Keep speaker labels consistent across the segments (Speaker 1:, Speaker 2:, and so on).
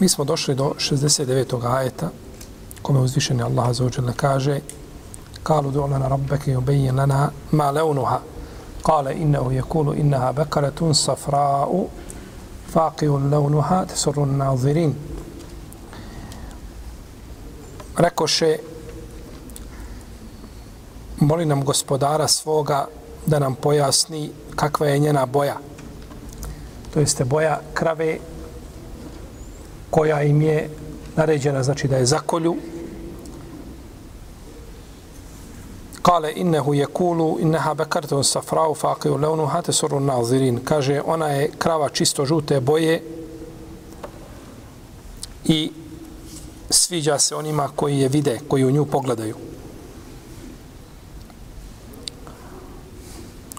Speaker 1: Mi smo došli do 69. ajeta kome uzvišeni Allah za uđele kaže Kalu du lana rabbeke yubayyin lana ma launuha Kale innehu yekulu innaha bekaretun safra'u faqiju launuha tesurun nazirin Rekoše moli nam gospodara svoga da nam pojasni kakva je njena boja. To jeste boja krave koja im je naređena, znači da je zakolju. Kale innehu je kulu inneha bekartun safrau faqiju leunu hate suru nazirin. Kaže, ona je krava čisto žute boje i sviđa se onima koji je vide, koji u nju pogledaju.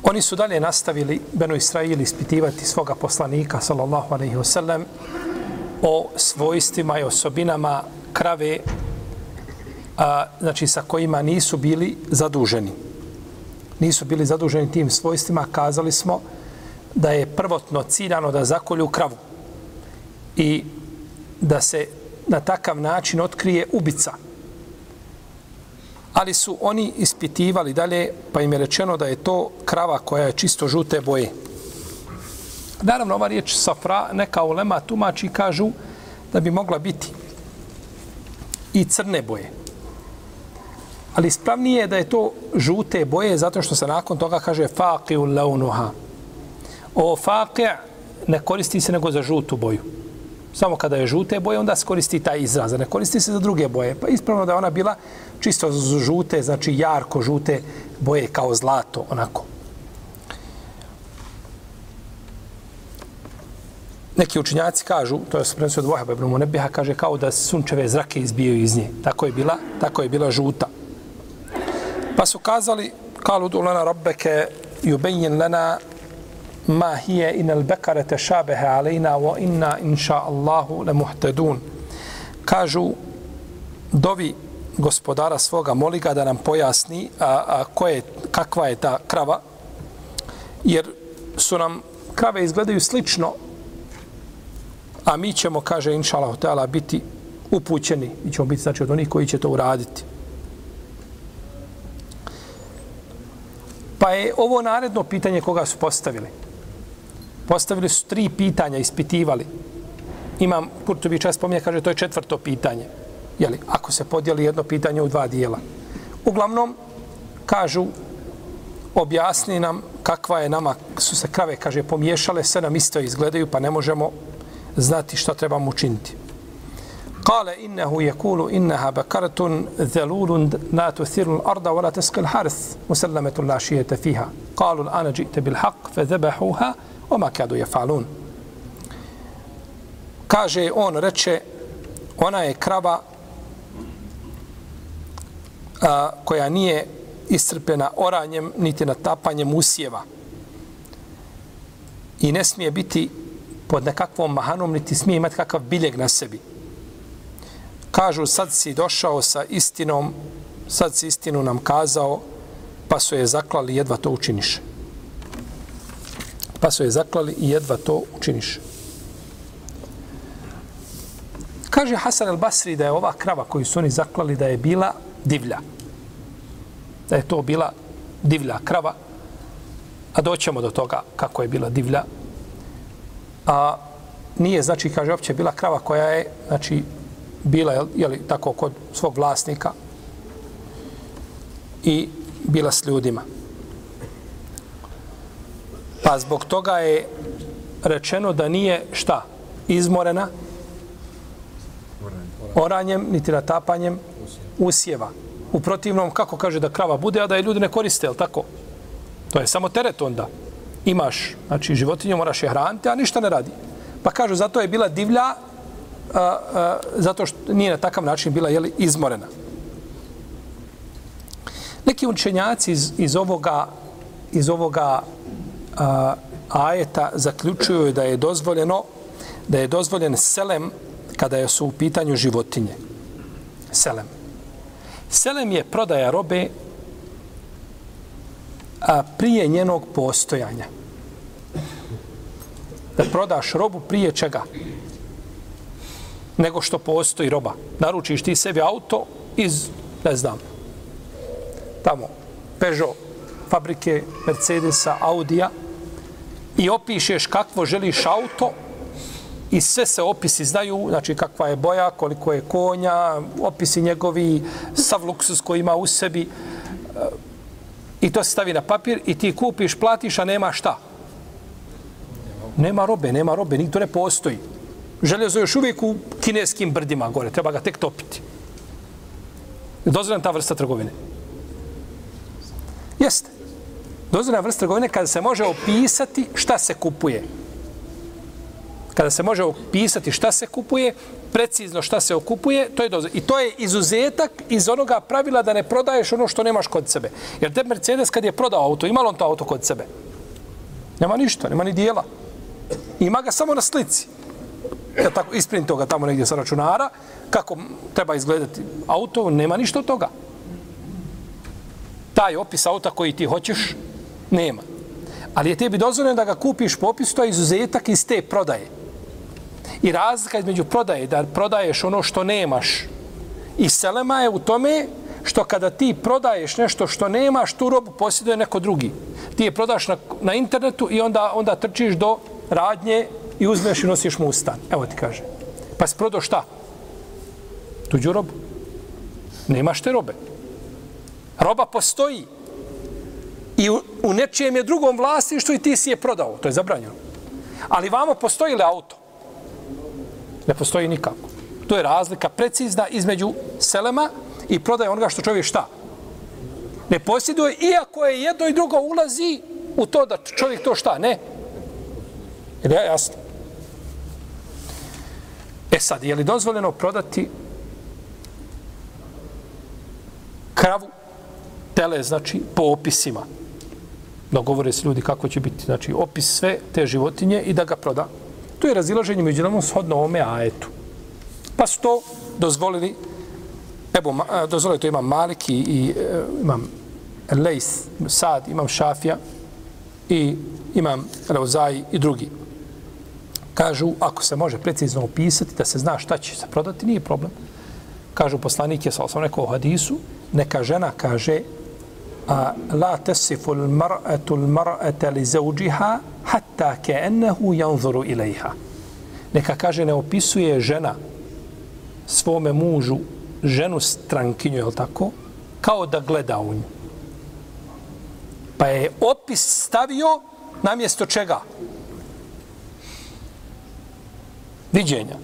Speaker 1: Oni su dalje nastavili Beno Israili ispitivati svoga poslanika, sallallahu alaihi wasallam, o svojstvima i osobinama krave a, znači sa kojima nisu bili zaduženi. Nisu bili zaduženi tim svojstvima, kazali smo da je prvotno ciljano da zakolju kravu i da se na takav način otkrije ubica. Ali su oni ispitivali dalje, pa im je rečeno da je to krava koja je čisto žute boje. Naravno, ova riječ safra, neka ulema tumači kažu da bi mogla biti i crne boje. Ali ispravnije je da je to žute boje zato što se nakon toga kaže faqi u launuha. O faqi ne koristi se nego za žutu boju. Samo kada je žute boje, onda se koristi taj izraz, ne koristi se za druge boje. Pa ispravno da ona bila čisto žute, znači jarko žute boje kao zlato, onako. Neki učinjaci kažu, to je prenosio od Vohaba ibn Munebiha, kaže kao da sunčeve zrake izbijaju iz nje. Tako je bila, tako je bila žuta. Pa su kazali, kalu du lana rabbeke yubayyin lana ma hiya in al bakara tashabaha alejna wa inna inša Allahu la muhtadun. Kažu dovi gospodara svoga moli ga da nam pojasni a, a ko je, kakva je ta krava jer su nam krave izgledaju slično a mi ćemo, kaže inša Allah, biti upućeni. Mi ćemo biti, znači, od onih koji će to uraditi. Pa je ovo naredno pitanje koga su postavili. Postavili su tri pitanja, ispitivali. Imam, Kurtovi čas spominje, kaže, to je četvrto pitanje. Jeli, ako se podijeli jedno pitanje u dva dijela. Uglavnom, kažu, objasni nam kakva je nama, su se krave, kaže, pomiješale, sve nam isto izgledaju, pa ne možemo znati šta trebamo učiniti. Kale innehu je kulu inneha bekaratun zelulun la tuthiru l'arda wala teskal harth musallametun la šijete fiha. Kalu l'ana džite bil haq fe zebehuha oma kadu je falun. Kaže on, reče, ona je krava a, koja nije iscrpena oranjem niti natapanjem usjeva i ne smije biti pod nekakvom mahanom, niti smije imati kakav biljeg na sebi. Kažu, sad si došao sa istinom, sad si istinu nam kazao, pa su je zaklali, jedva to učiniš. Pa su je zaklali i jedva to učiniš. Kaže Hasan el Basri da je ova krava koju su oni zaklali da je bila divlja. Da je to bila divlja krava. A doćemo do toga kako je bila divlja a nije, znači, kaže, opće bila krava koja je, znači, bila, je li, tako, kod svog vlasnika i bila s ljudima. Pa zbog toga je rečeno da nije, šta, izmorena oranjem, niti natapanjem usjeva. U protivnom, kako kaže da krava bude, a da je ljudi ne koriste, je tako? To je samo teret onda imaš, znači životinju moraš je hraniti, a ništa ne radi. Pa kažu, zato je bila divlja, a, a, zato što nije na takav način bila jeli, izmorena. Neki učenjaci iz, iz ovoga, iz ovoga a, ajeta zaključuju da je dozvoljeno da je dozvoljen selem kada je su u pitanju životinje. Selem. Selem je prodaja robe a, prije njenog postojanja. Da prodaš robu prije čega? Nego što postoji roba. Naručiš ti sebi auto iz, ne znam, tamo, Peugeot, fabrike Mercedesa, Audija i opišeš kakvo želiš auto i sve se opisi znaju, znači kakva je boja, koliko je konja, opisi njegovi, sav luksus koji ima u sebi i to se stavi na papir i ti kupiš, platiš, a nema šta? Nema robe, nema robe, nikto ne postoji. Željezo još uvijek u kineskim brdima gore, treba ga tek topiti. Dozvoljena ta vrsta trgovine. Jeste. Dozvoljena vrsta trgovine kada se može opisati šta se kupuje. Kada se može opisati šta se kupuje, precizno šta se okupuje, to je dozvoljeno. I to je izuzetak iz onoga pravila da ne prodaješ ono što nemaš kod sebe. Jer te Mercedes kad je prodao auto, imalo on to auto kod sebe? Nema ništa, nema ni dijela. Ima ga samo na slici. Ja tako isprinto ga tamo negdje sa računara, kako treba izgledati auto, nema ništa od toga taj opis auta koji ti hoćeš, nema. Ali je tebi dozvoljeno da ga kupiš po opisu, to je izuzetak iz te prodaje. I razlika između prodaje, da prodaješ ono što nemaš i selema je u tome što kada ti prodaješ nešto što nemaš, tu robu posjeduje neko drugi. Ti je prodaš na, na internetu i onda onda trčiš do radnje i uzmeš i nosiš mu u stan. Evo ti kaže. Pa si prodao šta? Tuđu robu. Nemaš te robe. Roba postoji. I u, u nečijem je drugom vlasništvu i ti si je prodao. To je zabranjeno. Ali vamo postoji li auto? Ne postoji nikako. To je razlika precizna između selema i prodaje onoga što čovjek šta? Ne posjeduje, iako je jedno i drugo ulazi u to da čovjek to šta? Ne. Ili ja jasno? E sad, je li dozvoljeno prodati kravu tele, znači, po opisima. Dogovore se ljudi kako će biti, znači, opis sve te životinje i da ga proda. To je razilaženje među nama shodno ome ajetu. Pa su to dozvolili, evo, dozvolili to imam Malik i i e, imam Lejs, Sad, imam Šafija i imam Leuzaj i drugi. Kažu, ako se može precizno opisati, da se zna šta će se prodati, nije problem. Kažu poslanike, sa osam rekao hadisu, neka žena kaže, a la tasifu al-mar'atu al-mar'ata li zawjiha hatta ka'annahu janzuru ilaiha. neka kaže ne opisuje žena svome mužu ženu strankinju je tako kao da gleda u nju pa je opis stavio na mjesto čega viđenja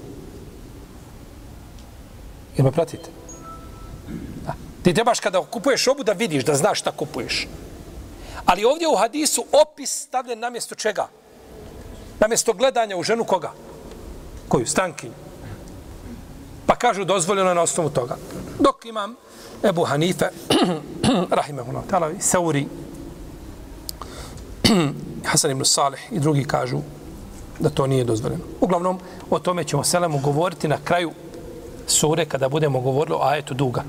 Speaker 1: Jel me pratite? Ti trebaš kada kupuješ obu da vidiš, da znaš šta kupuješ. Ali ovdje u hadisu opis stavljen na mjesto čega? Na mjesto gledanja u ženu koga? Koju? Stankinju. Pa kažu dozvoljeno na osnovu toga. Dok imam Ebu Hanife, rahimahullah, tala, Seuri, Hasan ibn Salih i drugi kažu da to nije dozvoljeno. Uglavnom, o tome ćemo selemu govoriti na kraju sure kada budemo govorili o ajetu duga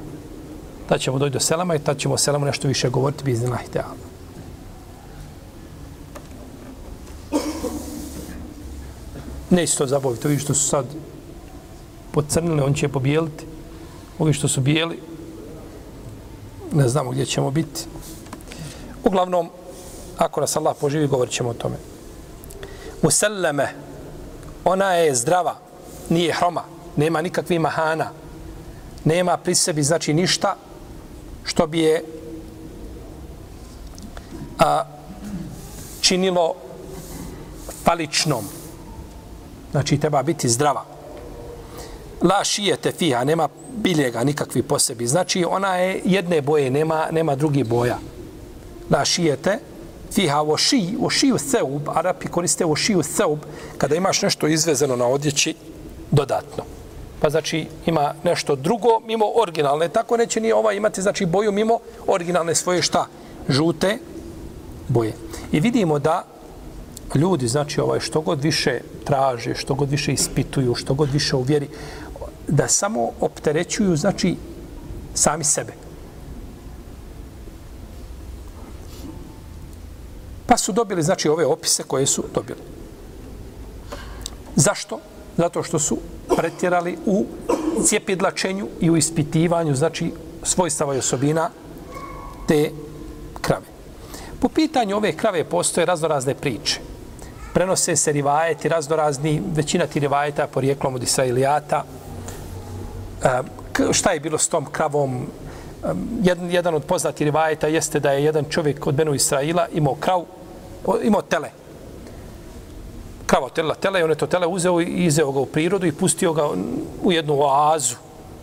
Speaker 1: Da ćemo doći do selama i tad ćemo o selamu nešto više govoriti bi iznila i teala. Neće to zabaviti, ovi što su sad pocrnili, on će pobijeliti. Ovi što su bijeli, ne znamo gdje ćemo biti. Uglavnom, ako nas Allah poživi, govorit ćemo o tome. Musallame, ona je zdrava, nije hroma, nema nikakvi mahana, nema pri sebi znači ništa što bi je a, činilo faličnom. Znači, treba biti zdrava. La šijete fiha, nema biljega nikakvi po sebi. Znači, ona je jedne boje, nema, nema drugi boja. La šijete fiha o ši, o šiju seub, Arapi koriste o šiju seub, kada imaš nešto izvezeno na odjeći, dodatno. pa znači ima nešto drugo mimo originalne. Tako neće ni ova imati znači boju mimo originalne svoje šta? Žute boje. I vidimo da ljudi, znači ovaj što god više traže, što god više ispituju, što god više uvjeri, da samo opterećuju, znači, sami sebe. Pa su dobili, znači, ove opise koje su dobili. Zašto? Zato što su pretjerali u cijepidlačenju i u ispitivanju, znači, svojstava i osobina te krave. Po pitanju ove krave postoje raznorazne priče. Prenose se rivajeti, raznorazni, većina ti rivajeta porijeklom od Israilijata. E, šta je bilo s tom kravom? E, jedan, jedan od poznatih rivajeta jeste da je jedan čovjek od Benu Israila imao krav, imao tele. Krava otelila tele, i on je to tele uzeo i izeo ga u prirodu i pustio ga u jednu oazu,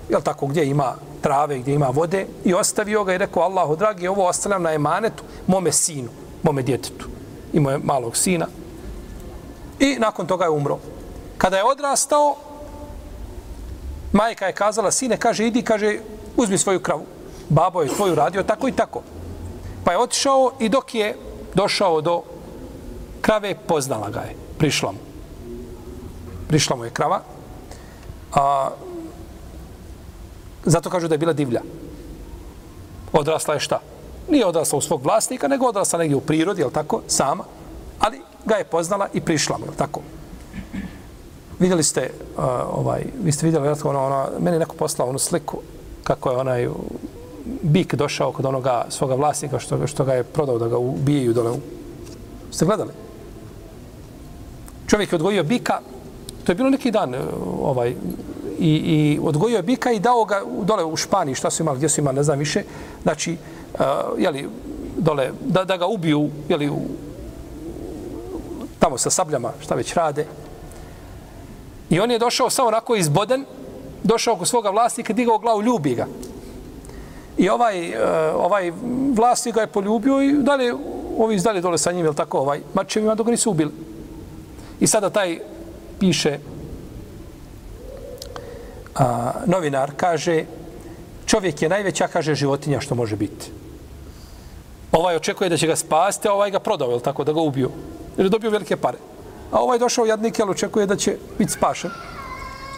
Speaker 1: jel tako, gdje ima trave, gdje ima vode, i ostavio ga i rekao, Allahu dragi, ovo ostavljam na emanetu mome sinu, mome djetetu. Imao je malog sina. I nakon toga je umro. Kada je odrastao, majka je kazala, sine, kaže, idi, kaže, uzmi svoju kravu. Babo je tvoju radio, tako i tako. Pa je otišao i dok je došao do krave, poznala ga je. Prišla mu. Prišla mu je krava. A, zato kažu da je bila divlja. Odrasla je šta? Nije odrasla u svog vlasnika, nego odrasla negdje u prirodi, je tako? Sama. Ali ga je poznala i prišla mu, tako? Vidjeli ste, uh, ovaj, vi ste vidjeli, ono, ono, meni neko poslao onu sliku kako je onaj bik došao kod onoga svoga vlasnika što, što ga je prodao da ga ubijaju dole. Ste gledali? Čovjek je odgojio bika, to je bilo neki dan, e, ovaj, i, i odgojio je bika i dao ga dole u Španiji, šta su imali, gdje su imali, ne znam više, znači, uh, jeli, dole, da, da ga ubiju, jeli, u, tamo sa sabljama, šta već rade. I on je došao samo onako izboden, došao kod svoga vlasnika, digao glavu, ljubi ga. I ovaj, e, ovaj vlasnik ga je poljubio i dalje, ovi izdali dole sa njim, jel tako, ovaj, mačevima dok nisu ubili. I sada taj piše, a, novinar kaže, čovjek je najveća, kaže, životinja što može biti. Ovaj očekuje da će ga spasti, a ovaj ga prodao, jel tako, da ga ubiju jer je dobio velike pare. A ovaj došao jadnik, jel očekuje da će biti spašen.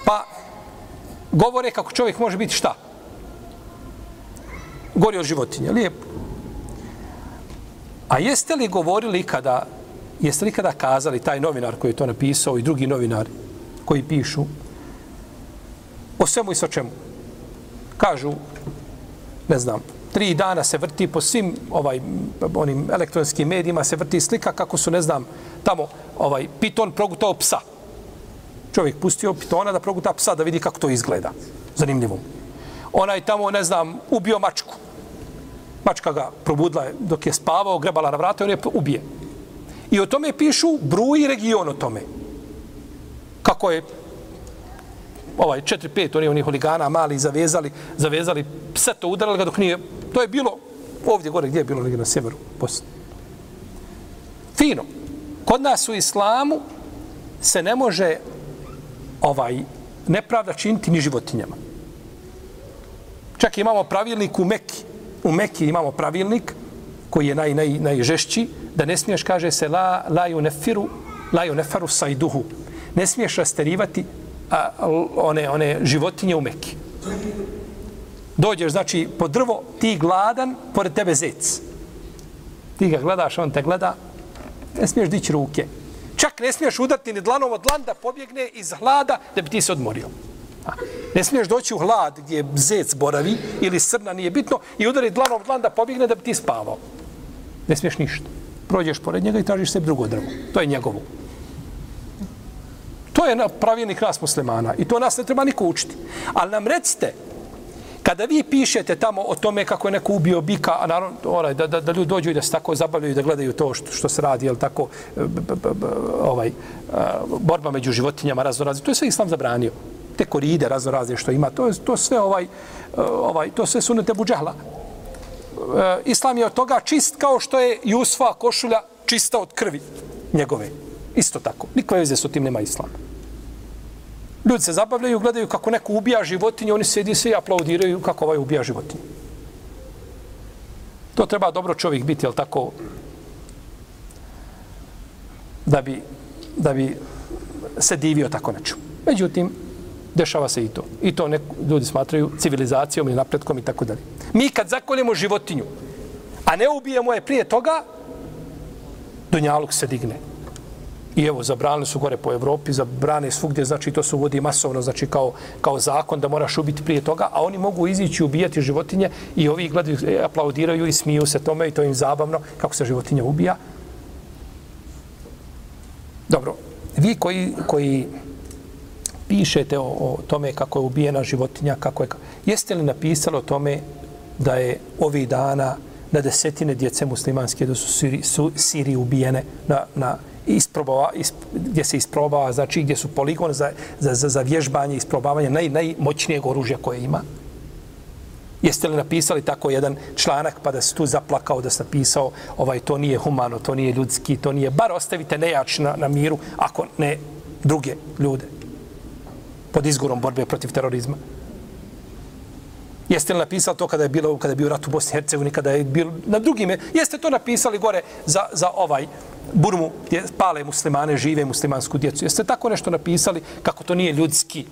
Speaker 1: Pa govore kako čovjek može biti šta? Gori od životinja, lijepo. A jeste li govorili kada, jeste li kada kazali taj novinar koji je to napisao i drugi novinari koji pišu o svemu i sa čemu? Kažu, ne znam, tri dana se vrti po svim ovaj onim elektronskim medijima se vrti slika kako su ne znam tamo ovaj piton progutao psa. Čovjek pustio pitona da proguta psa da vidi kako to izgleda. Zanimljivo. Onaj tamo ne znam ubio mačku. Mačka ga probudila dok je spavao, grebala na vrata i on je ubije. I o tome pišu bruji region o tome. Kako je ovaj 4 5 oni oni huligana mali zavezali zavezali pse to udarali ga dok nije to je bilo ovdje gore gdje je bilo negdje na sjeveru Bosne. Fino. Kod nas u islamu se ne može ovaj nepravda činiti ni životinjama. Čak imamo pravilnik u Mekki. U Mekki imamo pravilnik koji je naj, naj, najžešći, da ne smiješ, kaže se, la, la ju nefiru, la ju nefaru sajduhu. Ne smiješ rasterivati a, one, one životinje u Mekki. Dođeš, znači, po drvo, ti gladan, pored tebe zec. Ti ga gledaš, on te gleda, ne smiješ dići ruke. Čak ne smiješ udati ni dlanom od dlan da pobjegne iz hlada da bi ti se odmorio. Ne smiješ doći u hlad gdje zec boravi ili srna, nije bitno, i udari dlanom od dlan da pobjegne da bi ti spavao. Ne smiješ ništa. Prođeš pored njega i tražiš sebi drugo drvo. To je njegovo. To je pravilnik nas muslimana i to nas ne treba niko učiti. Ali nam recite, kada vi pišete tamo o tome kako je neko ubio bika, a naravno, oraj, da, da, da ljudi dođu i da se tako zabavljaju da gledaju to što, što se radi, jel tako, b, b, b, b, ovaj, borba među životinjama raznorazne, to je sve islam zabranio. Te koride raznorazne što ima, to je to sve ovaj, ovaj to sve sunete buđahla. E, islam je od toga čist kao što je Jusfa košulja čista od krvi njegove. Isto tako. Nikove veze su tim nema islama. Ljudi se zabavljaju, gledaju kako neko ubija životinje, oni sedi se i aplaudiraju kako ovaj ubija životinje. To treba dobro čovjek biti, jel tako, da bi, da bi se divio tako nečemu. Međutim, dešava se i to. I to nek, ljudi smatraju civilizacijom i napretkom i tako dalje. Mi kad zakoljemo životinju, a ne ubijemo je prije toga, Dunjaluk se digne. I evo, zabranili su gore po Evropi, zabrane svugdje, znači to se uvodi masovno, znači kao, kao zakon da moraš ubiti prije toga, a oni mogu izići i ubijati životinje i ovi gledaju, e, aplaudiraju i smiju se tome i to im zabavno kako se životinja ubija. Dobro, vi koji, koji pišete o, o tome kako je ubijena životinja, kako je, jeste li napisali o tome da je ovih dana na desetine djece muslimanske da su Siri, su Siri ubijene na, na isprobava, isp, gdje se isprobava, znači gdje su poligon za, za, za, za vježbanje, isprobavanje naj, najmoćnijeg oružja koje ima. Jeste li napisali tako jedan članak pa da se tu zaplakao da se napisao ovaj to nije humano, to nije ljudski, to nije, bar ostavite nejač na, na miru ako ne druge ljude pod izgorom borbe protiv terorizma. Jeste li napisali to kada je bilo kada je bio rat u Bosni i Hercegovini, kada je bilo na drugime? Jeste to napisali gore za, za ovaj Burmu gdje pale muslimane, žive muslimansku djecu? Jeste tako nešto napisali kako to nije ljudski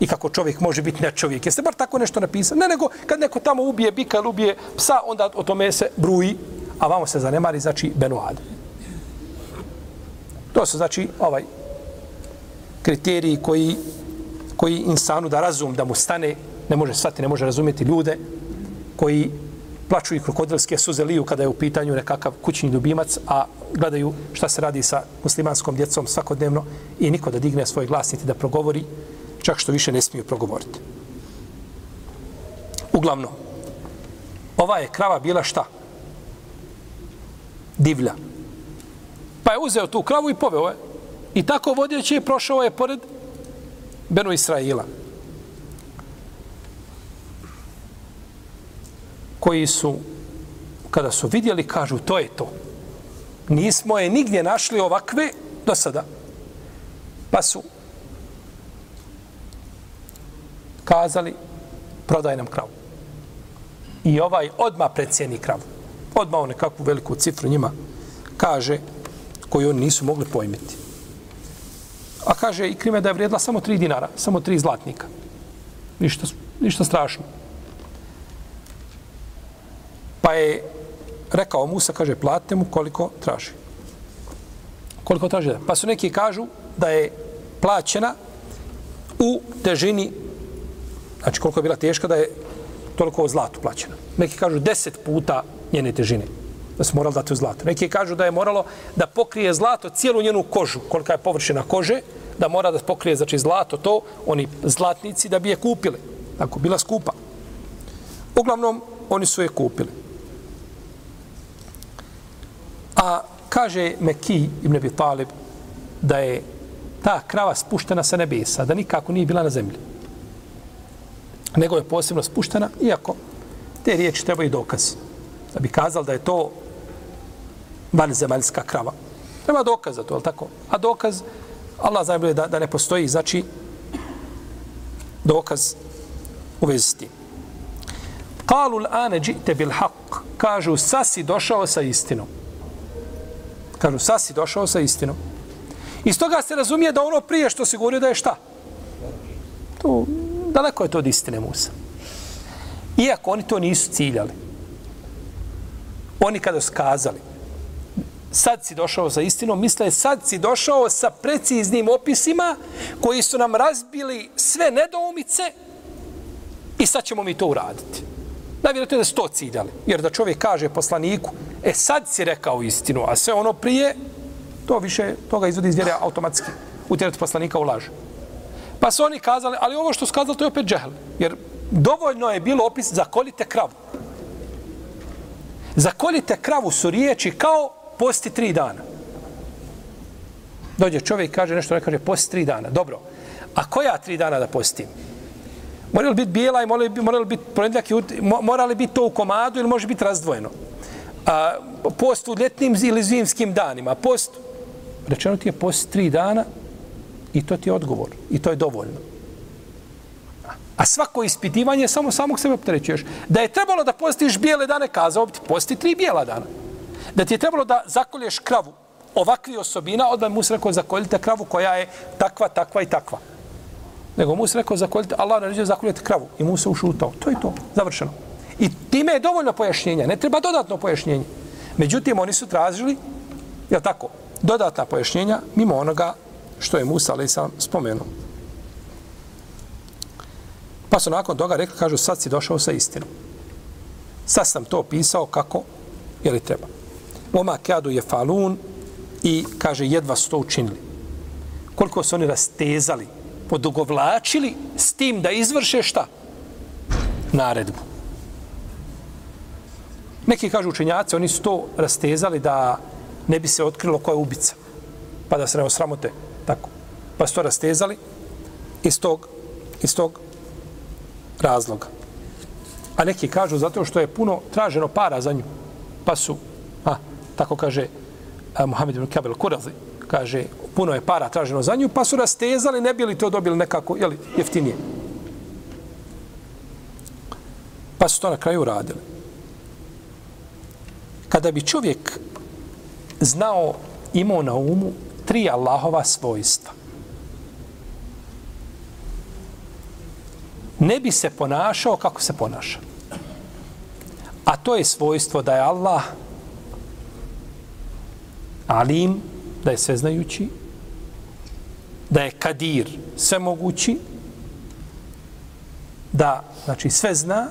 Speaker 1: i kako čovjek može biti ne čovjek? Jeste bar tako nešto napisali? Ne, nego kad neko tamo ubije bika ili ubije psa, onda o tome se bruji, a vamo se zanemari, znači Benuad. To su znači ovaj kriteriji koji koji insanu da razum da mu stane ne može shvatiti, ne može razumjeti ljude koji plaču i krokodilske suze liju kada je u pitanju nekakav kućni ljubimac, a gledaju šta se radi sa muslimanskom djecom svakodnevno i niko da digne svoj glas niti da progovori, čak što više ne smiju progovoriti. Uglavno, ova je krava bila šta? Divlja. Pa je uzeo tu kravu i poveo je. I tako vodjeći je prošao je pored Benu Israila. Koji su, kada su vidjeli, kažu, to je to. Nismo je nigdje našli ovakve do sada. Pa su kazali, prodaj nam kravu. I ovaj odma precijeni kravu. Odma on nekakvu veliku cifru njima kaže, koju oni nisu mogli pojmiti. A kaže i krime da je vrijedila samo tri dinara, samo tri zlatnika. Ništa, ništa strašno. Pa je rekao Musa, kaže, platite mu koliko traži. Koliko traži? Pa su neki kažu da je plaćena u težini, znači koliko je bila teška, da je toliko o zlatu plaćena. Neki kažu deset puta njene težine, da su morali dati u zlato. Neki kažu da je moralo da pokrije zlato cijelu njenu kožu, kolika je površina kože, da mora da pokrije znači zlato to, oni zlatnici da bi je kupili. Tako, bila skupa. Uglavnom, oni su je kupili. A kaže Meki ibn Abi Talib da je ta krava spuštena sa nebesa, da nikako nije bila na zemlji. Nego je posebno spuštena, iako te riječi trebaju dokaz. Da bi kazal da je to vanzemaljska krava. Treba dokaz za to, je tako? A dokaz, Allah zna da, da ne postoji, znači dokaz u vezi s tim. Kalu l'ane džite bil haq. Kažu, sasi došao sa istinom. Kažu, sad si došao sa istinom. Iz toga se razumije da ono prije što se govorio da je šta? To, daleko je to od istine Musa. Iako oni to nisu ciljali. Oni kada su kazali, sad si došao sa istinom, misle sad si došao sa preciznim opisima koji su nam razbili sve nedoumice i sad ćemo mi to uraditi. Najvjerojatno je da su to ciljali. Jer da čovjek kaže poslaniku, e sad si rekao istinu, a sve ono prije, to više toga izvodi iz vjere automatski. Utjerati poslanika u laž. Pa su oni kazali, ali ovo što su kazali, to je opet džehl. Jer dovoljno je bilo opis, zakolite kravu. Zakolite kravu su riječi kao posti tri dana. Dođe čovjek i kaže nešto, ne kaže posti tri dana. Dobro. A koja tri dana da postim? Mora li biti bijela i mora li, mora li biti ponedljak mora li biti to u komadu ili može biti razdvojeno? A, post u ljetnim ili zimskim danima. Post, rečeno ti je post tri dana I to ti je odgovor. I to je dovoljno. A svako ispitivanje samo samog sebe opterećuješ. Da je trebalo da postiš bijele dane, kazao bi ti, posti tri bijela dana. Da ti je trebalo da zakolješ kravu ovakvi osobina, odmah mu se rekao zakoljite kravu koja je takva, takva i takva. Nego mu se rekao zakoljite, Allah naređuje zakoljite kravu. I mu se ušutao. To je to. Završeno. I time je dovoljno pojašnjenja. Ne treba dodatno pojašnjenje. Međutim, oni su tražili, je tako, dodatna pojašnjenja mimo onoga što je Musa, ali sam spomenuo. Pa su nakon toga rekli, kažu, sad si došao sa istinom. Sad sam to pisao kako, je li treba. Oma kadu je falun i, kaže, jedva su to učinili. Koliko su oni rastezali, odugovlačili s tim da izvrše šta? Naredbu. Neki kažu učenjaci, oni su to rastezali da ne bi se otkrilo ko je ubica. Pa da se ne osramote. Tako. Pa su to rastezali iz tog, iz tog razloga. A neki kažu zato što je puno traženo para za nju. Pa su, a, tako kaže a, Muhammed ibn Kabel Kurazi, kaže, puno je para traženo za nju, pa su rastezali, ne bili to dobili nekako, jeli, jeftinije. Pa su to na kraju radili. Kada bi čovjek znao, imao na umu tri Allahova svojstva, ne bi se ponašao kako se ponaša. A to je svojstvo da je Allah alim, da je sveznajući, da je kadir, svemogući, da znači sve zna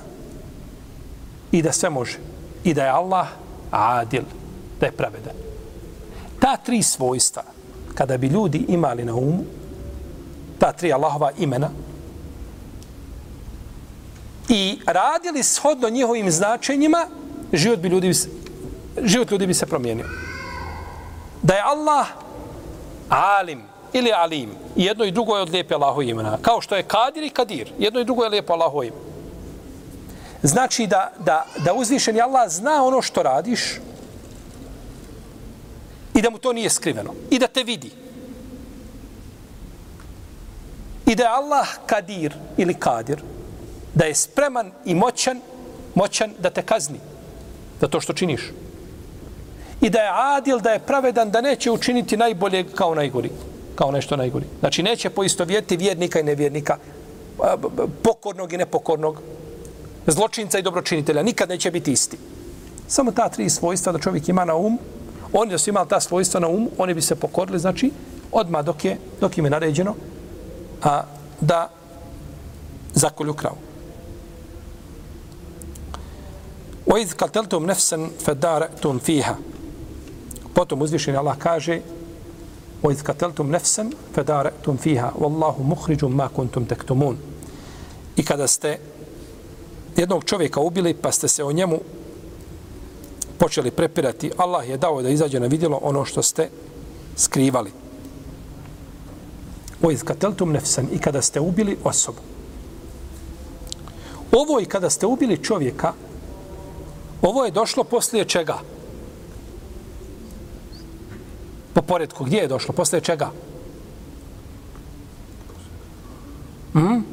Speaker 1: i da sve može. I da je Allah adil, da je pravedan. Ta tri svojstva, kada bi ljudi imali na umu, ta tri Allahova imena, i radili shodno njihovim značenjima, život bi ljudi, život ljudi bi se promijenio. Da je Allah alim ili alim, jedno i drugo je od lijepe Allaho imena. Kao što je kadir i kadir, jedno i drugo je lijepo Allaho ime. Znači da, da, da uzvišen je Allah zna ono što radiš i da mu to nije skriveno. I da te vidi. I da je Allah kadir ili kadir, da je spreman i moćan, moćan da te kazni za to što činiš. I da je adil, da je pravedan, da neće učiniti najbolje kao najgori Kao nešto najgori. Znači, neće poistovjeti vjernika i nevjernika, pokornog i nepokornog, zločinca i dobročinitelja. Nikad neće biti isti. Samo ta tri svojstva da čovjek ima na um, oni da su imali ta svojstva na um, oni bi se pokorili, znači, odmah dok je, dok im je naređeno, a da zakolju kravu. وَإِذْ قَتَلْتُمْ نَفْسًا فَدَارَتُمْ فِيهَا Potom uzvišeni Allah kaže وَإِذْ قَتَلْتُمْ نَفْسًا فَدَارَتُمْ فِيهَا وَاللَّهُ مُخْرِجٌ مَا كُنْتُمْ تَكْتُمُونَ I kada ste jednog čovjeka ubili, pa ste se o njemu počeli prepirati, Allah je dao da izađe na vidjelo ono što ste skrivali. وَإِذْ قَتَلْتُمْ نَفْسًا I kada ste ubili osobu. Ovo i kada ste ubili čovjeka, Ovo je došlo poslije čega? Po poredku, gdje je došlo? Poslije čega? Hmm?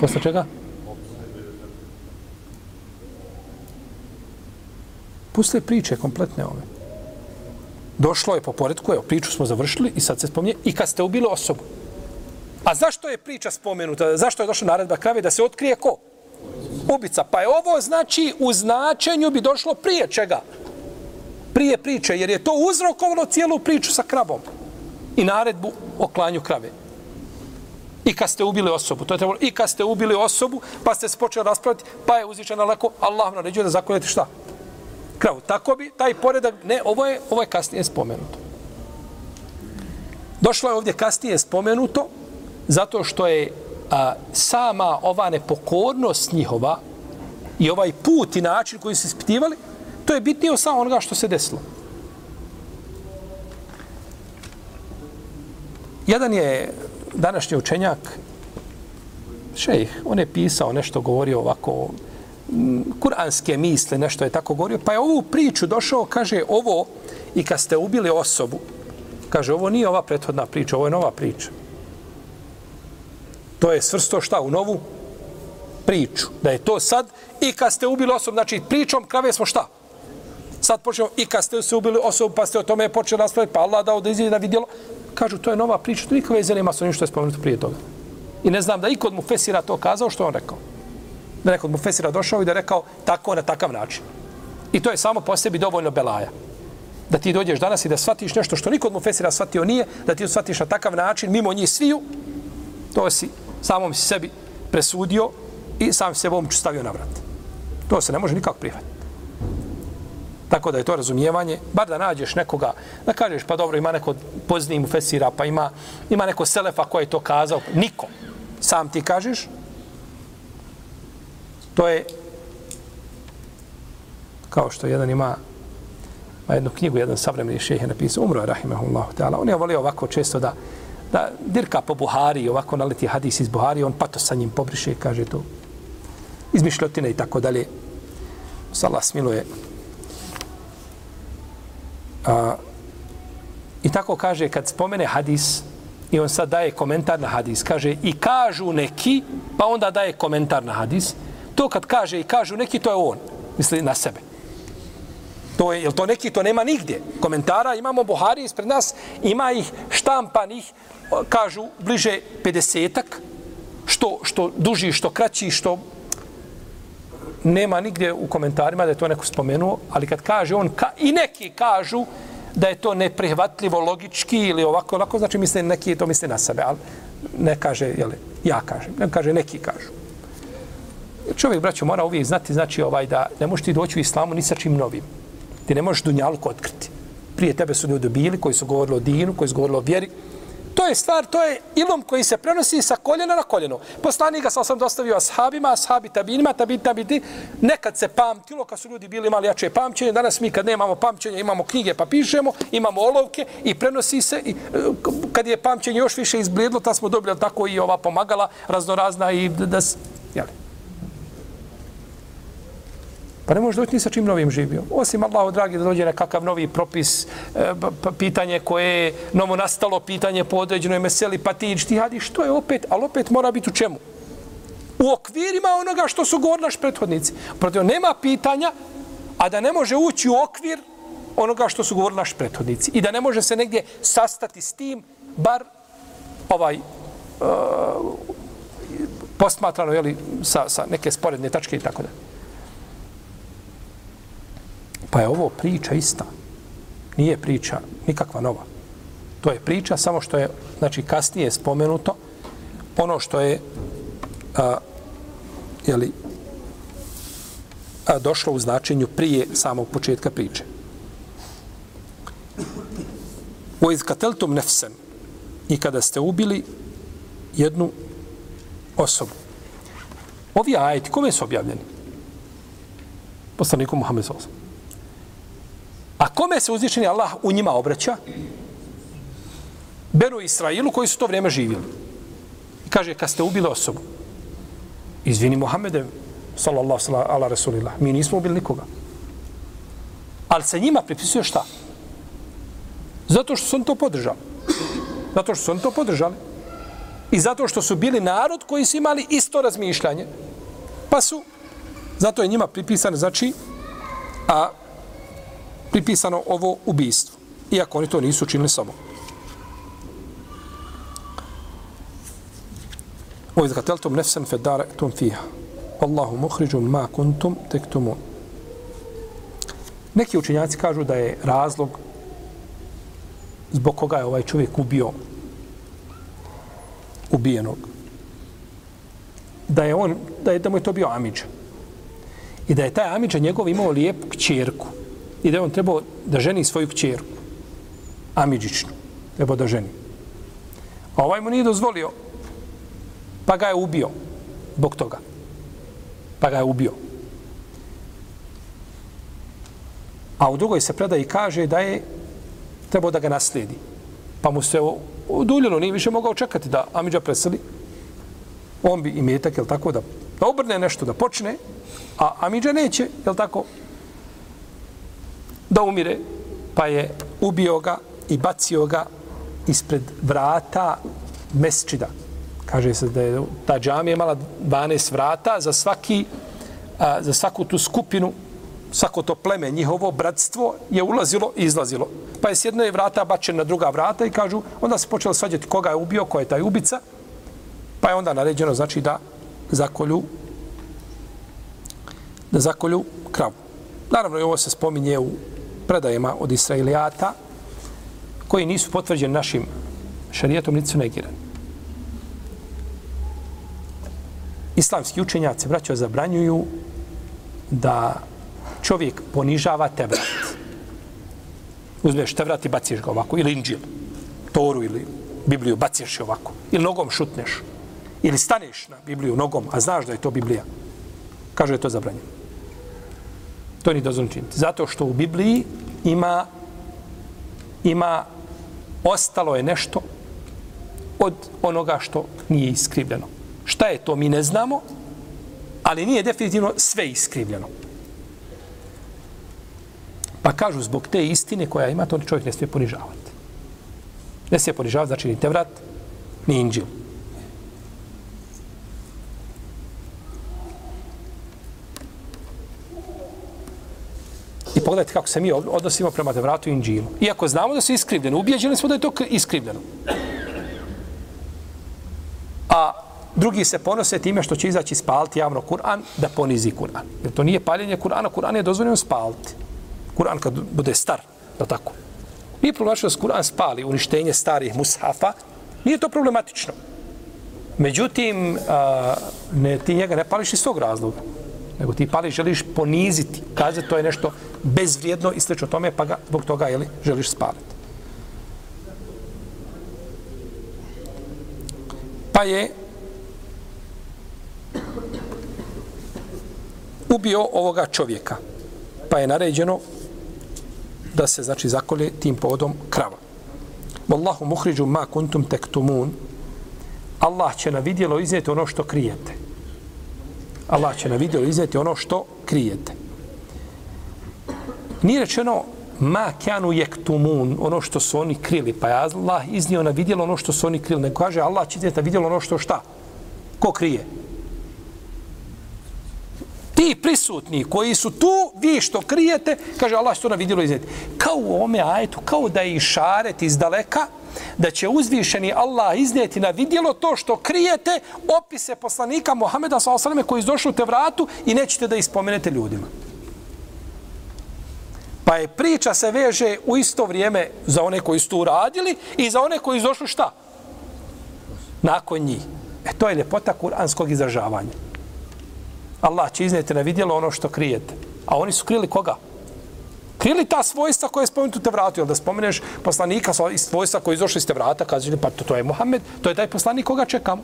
Speaker 1: Poslije čega? Poslije priče kompletne ove. Došlo je po poredku, evo, priču smo završili i sad se spominje, i kad ste ubili osobu. A zašto je priča spomenuta? Zašto je došla naredba krave da se otkrije ko? Ubica. Pa je ovo znači u značenju bi došlo prije čega? Prije priče, jer je to uzrokovalo cijelu priču sa krabom I naredbu o klanju krave. I kad ste ubili osobu, to je trebalo, i kad ste ubili osobu, pa ste se počeli raspraviti, pa je uzvičeno lako, Allah naređuje da zakoljete šta? Kravu. Tako bi taj poredak, ne, ovo je, ovo je kasnije spomenuto. Došlo je ovdje kasnije spomenuto, zato što je a, sama ova nepokornost njihova i ovaj put i način koji su ispitivali, to je bitnije od samo onoga što se desilo. Jedan je današnji učenjak, šejh, on je pisao nešto, govorio ovako, kuranske misle, nešto je tako govorio, pa je ovu priču došao, kaže, ovo i kad ste ubili osobu, kaže, ovo nije ova prethodna priča, ovo je nova priča. To je svrsto šta u novu priču. Da je to sad i kad ste ubili osobu, znači pričom krave smo šta? Sad počnemo i kad ste se ubili osobu, pa ste o tome počeli raspraviti, pa Allah dao da izvijedi na vidjelo. Kažu, to je nova priča, to nikakve veze nema sa onim što je spomenuto prije toga. I ne znam da ikod mu Fesira to kazao, što on rekao. Da nekod mu Fesira došao i da rekao tako na takav način. I to je samo po sebi dovoljno belaja. Da ti dođeš danas i da shvatiš nešto što nikod mu Fesira shvatio nije, da ti shvatiš na takav način, mimo njih sviju, to si samom si sebi presudio i sam se ovom stavio na vrat. To se ne može nikako prihvatiti. Tako da je to razumijevanje, bar da nađeš nekoga, da kažeš pa dobro ima neko pozniji mu fesira, pa ima, ima neko selefa koji je to kazao, niko. Sam ti kažeš, to je kao što jedan ima ma jednu knjigu, jedan savremeni šejh je napisao, umro je rahimahullahu ta'ala, on je volio ovako često da, da dirka po Buhari, ovako naleti hadis iz Buhari, on pato sa njim pobriše, kaže to, izmišljotine i tako dalje. Salah smiluje. A, I tako kaže, kad spomene hadis, i on sad daje komentar na hadis, kaže i kažu neki, pa onda daje komentar na hadis, to kad kaže i kažu neki, to je on, misli na sebe. To je, jel to neki, to nema nigdje. Komentara imamo Buhari ispred nas, ima ih štampanih, kažu, bliže 50-ak, što, što duži, što kraći, što nema nigdje u komentarima da je to neko spomenuo, ali kad kaže on, ka, i neki kažu da je to neprihvatljivo logički ili ovako, ovako, znači misle neki to misle na sebe, ali ne kaže, jel, ja kažem, ne kaže neki kažu. Čovjek, braćo, mora uvijek znati, znači ovaj da ne možeš ti doći u islamu ni sa čim novim. Ti ne možeš dunjalku otkriti. Prije tebe su ljudi bili koji su govorili o dinu, koji su govorili o vjeri, To je stvar, to je ilom koji se prenosi sa koljena na koljeno. Poslanik ga sam sam dostavio ashabima, ashabi tabinima, tabin, tabiti. Nekad se pamtilo, kad su ljudi bili imali jače pamćenje, danas mi kad nemamo pamćenje, imamo knjige pa pišemo, imamo olovke i prenosi se. I, e, kad je pamćenje još više izblijedlo, ta smo dobili tako i ova pomagala raznorazna i da, da jeli. Pa ne može doći ni sa čim novim živio. Osim Allahu, dragi, da dođe nekakav novi propis, e, pitanje koje je novo nastalo, pitanje po određenoj meseli, pa ti ti hadi, što je opet, ali opet mora biti u čemu? U okvirima onoga što su govorili naši prethodnici. Protiv, nema pitanja, a da ne može ući u okvir onoga što su govorili naši prethodnici. I da ne može se negdje sastati s tim, bar ovaj, uh, posmatrano, jeli, sa, sa neke sporedne tačke i tako da. Pa je ovo priča ista. Nije priča nikakva nova. To je priča samo što je, znači, kasnije spomenuto ono što je a, jeli, a, došlo u značenju prije samog početka priče. U izkateltom nefsem i kada ste ubili jednu osobu. Ovi ajeti, kome su objavljeni? Poslaniku Muhammed Zosom. A kome se uzvišeni Allah u njima obraća? Beru Israilu koji su to vrijeme živjeli. I kaže, kad ste ubili osobu, izvini Muhammede, sallallahu sallam, ala rasulillah, mi nismo ubili nikoga. Ali se njima pripisuje šta? Zato što su on to podržali. Zato što su on to podržali. I zato što su bili narod koji su imali isto razmišljanje. Pa su, zato je njima pripisano, znači, a pripisano ovo ubijstvo. Iako oni to nisu učinili samo. Ovo je zgateltom nefsen fedara tum fiha. Allahu muhriđum ma kuntum tektumun. Neki učenjaci kažu da je razlog zbog koga je ovaj čovjek ubio ubijenog. Da je on, da je da mu je to bio Amidža. I da je taj Amidža njegov imao lijepu kćerku i da je on trebao da ženi svoju kćerku, Amidžičnu, trebao da ženi. A ovaj mu nije dozvolio, pa ga je ubio zbog toga. Pa ga je ubio. A u drugoj se predaji kaže da je trebao da ga naslijedi. Pa mu se oduljeno, nije više mogao čekati da Amidža preseli. On bi i metak, jel tako, da, da obrne nešto, da počne, a Amidža neće, jel tako, da umire pa je ubio ga i bacio ga ispred vrata mesčida. Kaže se da je ta džamija imala 12 vrata za svaki a, za svaku tu skupinu svako to pleme, njihovo bratstvo je ulazilo i izlazilo. Pa je s jedne vrata bačen na druga vrata i kažu, onda se počelo svađati koga je ubio, ko je taj ubica, pa je onda naređeno, znači, da zakolju da zakolju kravu. Naravno, i ovo se spominje u predajama od Israilijata, koji nisu potvrđeni našim šarijetom, niti su negirani. Islamski učenjaci, braćo, zabranjuju da čovjek ponižava tevrat. Uzmeš tevrat i baciš ga ovako, ili inđil, toru ili Bibliju, baciš je ovako, ili nogom šutneš, ili staneš na Bibliju nogom, a znaš da je to Biblija. Kaže, je to zabranjeno. To ni dozvoljeno činiti. Zato što u Bibliji ima ima ostalo je nešto od onoga što nije iskrivljeno. Šta je to, mi ne znamo, ali nije definitivno sve iskrivljeno. Pa kažu zbog te istine koja ima, to čovjek ne smije ponižavati. Ne smije ponižavati, znači ni tevrat, ni inđil. I pogledajte kako se mi odnosimo prema tevratu i inđilu. Iako znamo da su iskrivljeni, ubijeđeni smo da je to iskrivljeno. A drugi se ponose time što će izaći spaliti javno Kur'an da ponizi Kur'an. Jer to nije paljenje Kur'ana, Kur'an je dozvoljeno spaliti. Kur'an kad bude star, da tako. Nije problematično da se Kur'an spali, uništenje starih mushafa, nije to problematično. Međutim, a, ne, ti njega ne pališ iz tog razloga, nego ti pališ, želiš poniziti, kazati to je nešto bezvrijedno i slično tome, pa ga zbog toga jeli, želiš spaliti. Pa je ubio ovoga čovjeka. Pa je naređeno da se znači zakolje tim podom krava. Wallahu muhriđu ma kuntum tektumun. Allah će na vidjelo iznijeti ono što krijete. Allah će na vidjelo izeti ono što krijete. Nije rečeno ma kanu jektumun, ono što su oni krili, pa je Allah iznio na vidjelo ono što su oni krili. Ne kaže Allah će iznijeti na vidjelo ono što šta? Ko krije? ti prisutni koji su tu, vi što krijete, kaže Allah što na vidjelo iznijeti. Kao u ome ajetu, kao da je išaret iz daleka, da će uzvišeni Allah iznijeti na vidjelo to što krijete, opise poslanika Muhameda s.a.v. koji izdošli u Tevratu i nećete da ispomenete ljudima. Pa je priča se veže u isto vrijeme za one koji su tu uradili i za one koji izdošli šta? Nakon njih. E to je ljepota kuranskog izražavanja. Allah će iznijeti na vidjelo ono što krijete. A oni su krili koga? Krili ta svojstva koje je spomenuto te vratu. Jel da spomeneš poslanika iz svojstva koji izošli iz te vrata, li pa to, to je Muhammed, to je taj poslanik koga čekamo.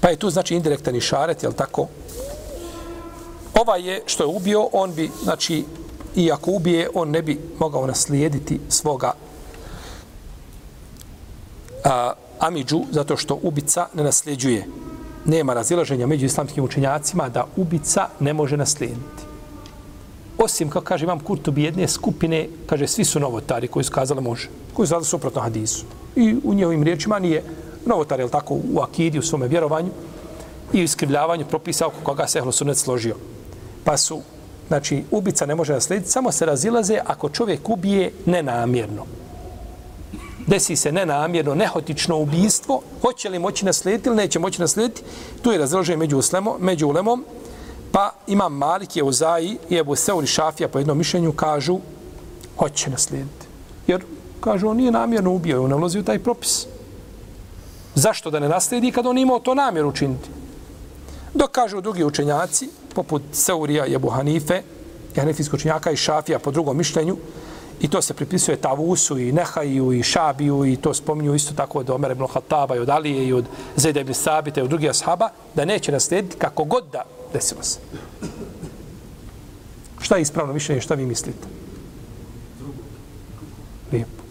Speaker 1: Pa je tu znači indirektan išaret, jel tako? Ova je, što je ubio, on bi, znači, i ako ubije, on ne bi mogao naslijediti svoga a, Amidžu, zato što ubica ne nasljeđuje. Nema razilaženja među islamskim učenjacima da ubica ne može naslijediti. Osim, kao kaže imam Kurtobi, jedne skupine, kaže, svi su novotari koji su kazali može, koji su kazali suprotno hadisu. I u njihovim riječima nije novotar, je tako, u akidi, u svome vjerovanju i u iskrivljavanju propisa oko koga se Ehlosunet složio. Pa su, znači, ubica ne može naslijediti, samo se razilaze ako čovjek ubije nenamjerno desi se nenamjerno, nehotično ubijstvo, hoće li moći naslijediti ili neće moći naslijediti, tu je razložen među, uslemo, među ulemom, pa imam Malik, je Uzaji i Ebu Seuri Šafija po jednom mišljenju kažu hoće naslijediti. Jer, kažu, on nije namjerno ubio, on ne ulazi u taj propis. Zašto da ne naslijedi kad on imao to namjeru učiniti? Dok kažu drugi učenjaci, poput Seurija i Ebu Hanife, i Hanefijskog učenjaka i Šafija po drugom mišljenju, I to se pripisuje Tavusu i Nehaju i Šabiju i to spominju isto tako od Omer ibn Khattaba i od Alije i od Zajda ibn Sabita i od drugih ashaba, da neće naslijediti kako god da desilo se. Šta je ispravno mišljenje, šta vi mislite? Lijepo.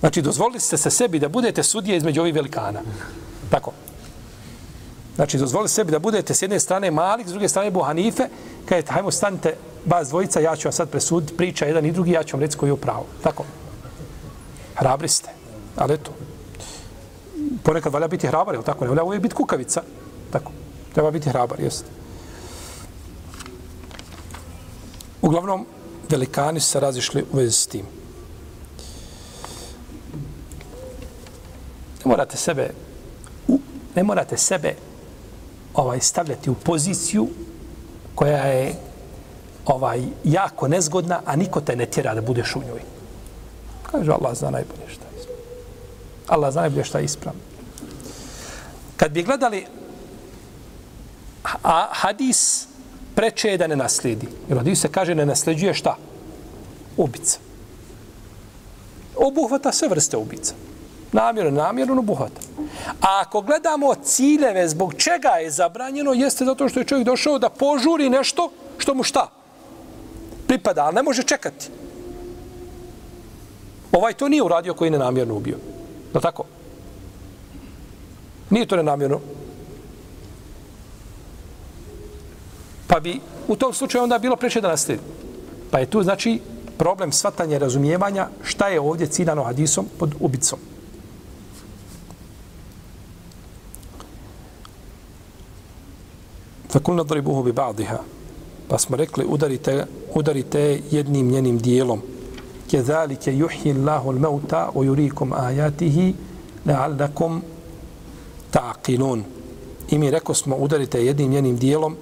Speaker 1: Znači, dozvolili ste se sebi da budete sudije između ovih velikana. Tako. Znači, dozvoli sebi da budete s jedne strane Malik, s druge strane Buhanife, kažete, hajmo stanite, vas dvojica, ja ću vam sad presuditi, priča jedan i drugi, ja ću vam reći koji je pravo. Tako. Hrabri ste. Ali eto, ponekad valja biti hrabar, je tako? Ne valja uvijek biti kukavica. Tako. Treba biti hrabar, jeste. Uglavnom, velikani se razišli u vezi s tim. Ne morate sebe u, ne morate sebe ovaj stavljati u poziciju koja je ovaj jako nezgodna, a niko te ne tjera da budeš u njoj. Kaže Allah zna najbolje šta je ispravno. Allah zna najbolje šta je ispravno. Kad bi gledali a hadis preče je da ne naslijedi. Jer hadis se kaže ne nasljeđuje šta? Ubica. Obuhvata sve vrste ubica. Namjerno, namjerno obuhvata. A ako gledamo ciljeve zbog čega je zabranjeno, jeste zato što je čovjek došao da požuri nešto što mu šta? Pripada, ali ne može čekati. Ovaj to nije uradio koji je nenamjerno ubio. Da tako? Nije to nenamjerno. Pa bi u tom slučaju onda bilo preče da naslijedi. Pa je tu znači problem svatanja i razumijevanja šta je ovdje ciljano hadisom pod ubicom. Fakul nadribuhu bi ba'diha. Pa smo rekli, udarite, udarite jednim njenim dijelom. Kezalike juhji Allahu al-mauta u yurikum ajatihi la'allakum ta'qilun. I mi rekao smo, udarite jednim njenim dijelom,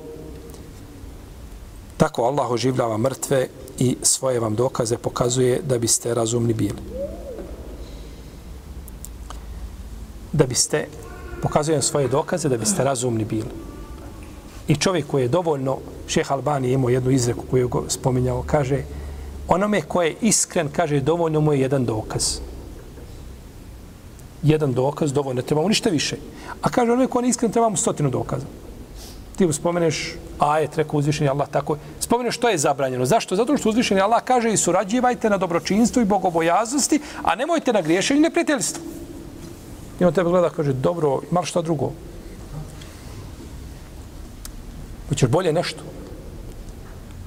Speaker 1: tako Allah oživljava mrtve i svoje vam dokaze pokazuje da biste razumni bili. Da biste, pokazujem svoje dokaze da biste razumni bili. I čovjek koji je dovoljno, šeh Albani je imao jednu izreku koju je spominjao, kaže, onome ko je iskren, kaže, dovoljno mu je jedan dokaz. Jedan dokaz, dovoljno, ne trebamo ništa više. A kaže, onome ko je iskren, treba mu stotinu dokaza. Ti mu spomeneš ajet, rekao uzvišeni Allah, tako Spomeneš što je zabranjeno. Zašto? Zato što uzvišeni Allah kaže i surađivajte na dobročinstvu i bogobojaznosti, a nemojte na griješenju i neprijateljstvu. I on tebe gleda, kaže, dobro, ima što drugo? Hoćeš bolje nešto?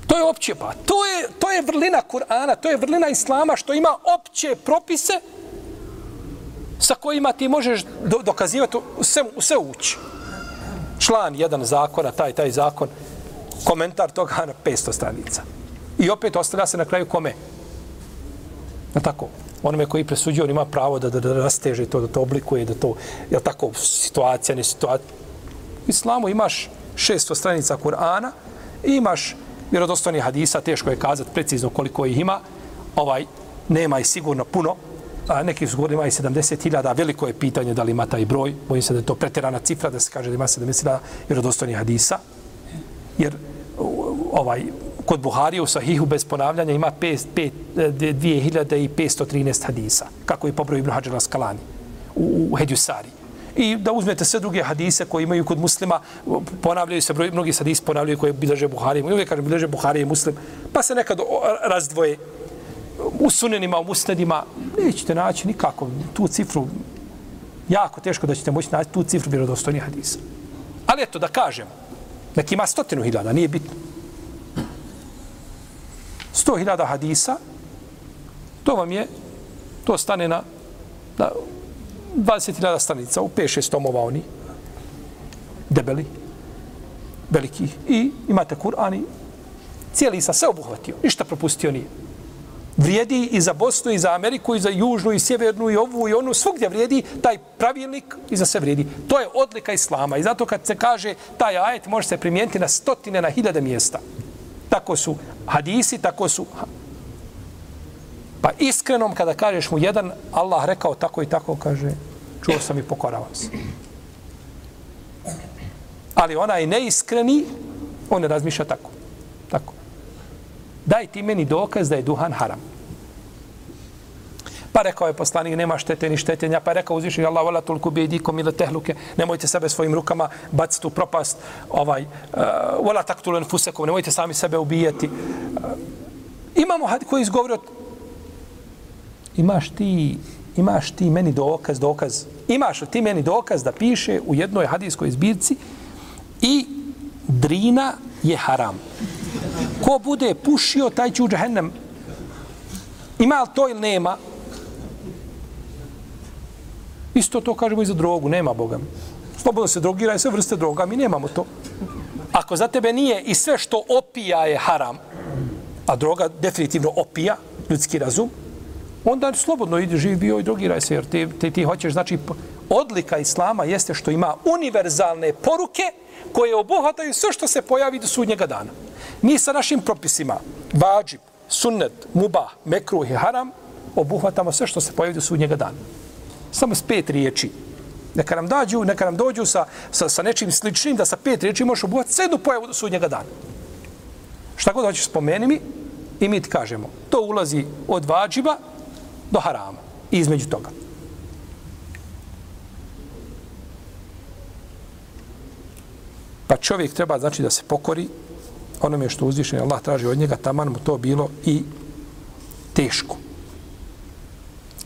Speaker 1: To je opće, pa to je, to je vrlina Kur'ana, to je vrlina Islama što ima opće propise sa kojima ti možeš do, dokazivati u sve, u sve ući. Član jedan zakona, taj, taj zakon, komentar toga na 500 stranica. I opet ostavlja se na kraju kome? Na tako. Onome koji presuđuje, on ima pravo da, da, da rasteže to, da to oblikuje, da to, je tako, situacija, ne situacija. U islamu imaš 600 stranica Kur'ana i imaš vjerodostojni hadisa, teško je kazati precizno koliko ih ima, ovaj, nema i sigurno puno, a neki su govorili ima i 70.000, veliko je pitanje da li ima taj broj, bojim se da je to preterana cifra, da se kaže da ima 70.000 vjerodostojnih hadisa, jer ovaj, kod Buhari u Sahihu bez ponavljanja ima 2513 hadisa, kako je pobroj Ibn Hađara Skalani u, u Hedjusari. I da uzmete sve druge hadise koji imaju kod muslima, ponavljaju se, broj, mnogi hadis ponavljaju koje bilježe Buhari, i uvijek kažem bilaže Buhari i muslim, pa se nekad razdvoje u sunenima, u musnedima, nećete naći nikako tu cifru, jako teško da ćete moći naći tu cifru vjerodostojnih hadisa. Ali eto, da kažem, neki ima stotinu hiljada, nije bitno. Sto hiljada hadisa, to vam je, to stane na, na 20.000 stranica u 5-6 tomova oni, debeli, veliki. I imate Kur'an i cijeli sa sve obuhvatio, ništa propustio nije. Vrijedi i za Bosnu, i za Ameriku, i za Južnu, i Sjevernu, i ovu, i onu, svugdje vrijedi taj pravilnik i za sve vrijedi. To je odlika Islama. I zato kad se kaže taj ajet može se primijeniti na stotine, na hiljade mjesta. Tako su hadisi, tako su Pa iskrenom kada kažeš mu jedan, Allah rekao tako i tako, kaže, čuo sam i pokoravam se. Ali ona je neiskreni, on ne razmišlja tako. Tako. Daj ti meni dokaz da je duhan haram. Pa rekao je poslanik, nema štete ni štetenja. Pa je rekao uzvišenje Allah, vola tulku bi idikom ili tehluke, nemojte sebe svojim rukama baciti u propast, ovaj, eh, uh, vala taktulen fusekom, nemojte sami sebe ubijati. Uh, imamo hadis koji izgovori imaš ti imaš ti meni dokaz, dokaz, imaš ti meni dokaz da piše u jednoj hadijskoj zbirci i drina je haram. Ko bude pušio, taj će u džahennem. Ima li to ili nema? Isto to kažemo i za drogu, nema Boga. Slobodno se drogira i sve vrste droga, mi nemamo to. Ako za tebe nije i sve što opija je haram, a droga definitivno opija ljudski razum, onda slobodno ide živi bio i drogiraj se, jer ti, ti, ti hoćeš, znači, odlika Islama jeste što ima univerzalne poruke koje obuhvataju sve što se pojavi do sudnjega dana. Mi sa našim propisima, vađib, sunnet, mubah, mekruh i haram, obuhvatamo sve što se pojavi do sudnjega dana. Samo s pet riječi. Neka nam dađu, neka nam dođu sa, sa, sa nečim sličnim, da sa pet riječi možeš obuhvatiti sve do pojavu do sudnjega dana. Šta god hoćeš spomeni mi, i mi ti kažemo, to ulazi od vađiba do harama. I između toga. Pa čovjek treba znači da se pokori onome što uzvišen Allah traži od njega, taman mu to bilo i teško.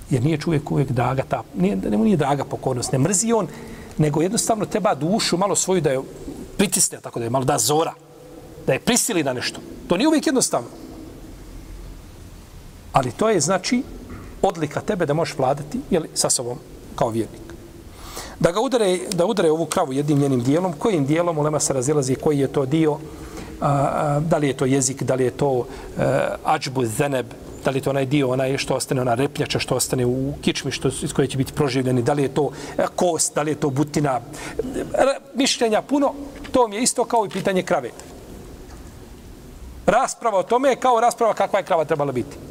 Speaker 1: Jer nije čovjek uvijek draga ta, nije, ne nije draga pokornost, ne mrzi on, nego jednostavno treba dušu malo svoju da je pritisne, tako da je malo da zora, da je prisili na nešto. To nije uvijek jednostavno. Ali to je znači odlika tebe da možeš vladati jeli, sa sobom kao vjernik. Da ga udare, da udare ovu kravu jednim njenim dijelom, kojim dijelom ulema se razilazi, koji je to dio, a, a, da li je to jezik, da li je to a, ađbu zeneb, da li je to onaj dio, onaj što ostane, ona repljača što ostane u kičmi, što, iz koje će biti proživljeni, da li je to e, kost, da li je to butina, mišljenja puno, to mi je isto kao i pitanje krave. Rasprava o tome je kao rasprava kakva je krava trebala biti.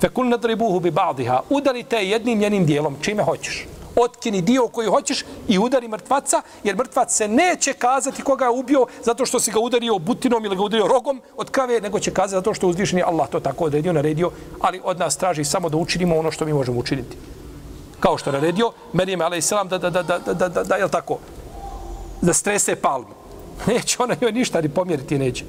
Speaker 1: Fekul nadribuhu bi ba'diha. Udarite jednim njenim dijelom, čime hoćeš. Otkini dio koji hoćeš i udari mrtvaca, jer mrtvac se neće kazati koga je ubio zato što si ga udario butinom ili ga udario rogom od krave, nego će kazati zato što je uzvišen Allah to tako odredio, naredio, ali od nas traži samo da učinimo ono što mi možemo učiniti. Kao što je naredio, Merijem a.s. da, da, da, da, da, da, da, da, je tako, da strese palmu. Neće ona joj ništa ni pomjeriti, neće.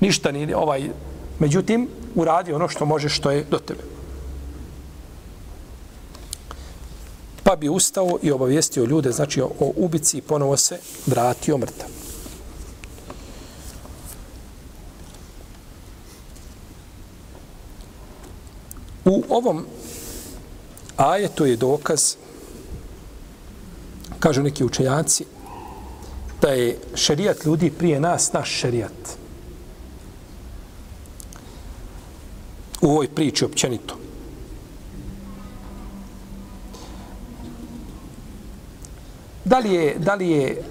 Speaker 1: Ništa ni ovaj, Međutim, uradi ono što može što je do tebe. Pa bi ustao i obavijestio ljude, znači o, ubici i ponovo se vratio mrtav. U ovom ajetu je dokaz, kažu neki učenjaci, da je šerijat ljudi prije nas naš šerijat. U ovoj priči općenito. Da li je, da li je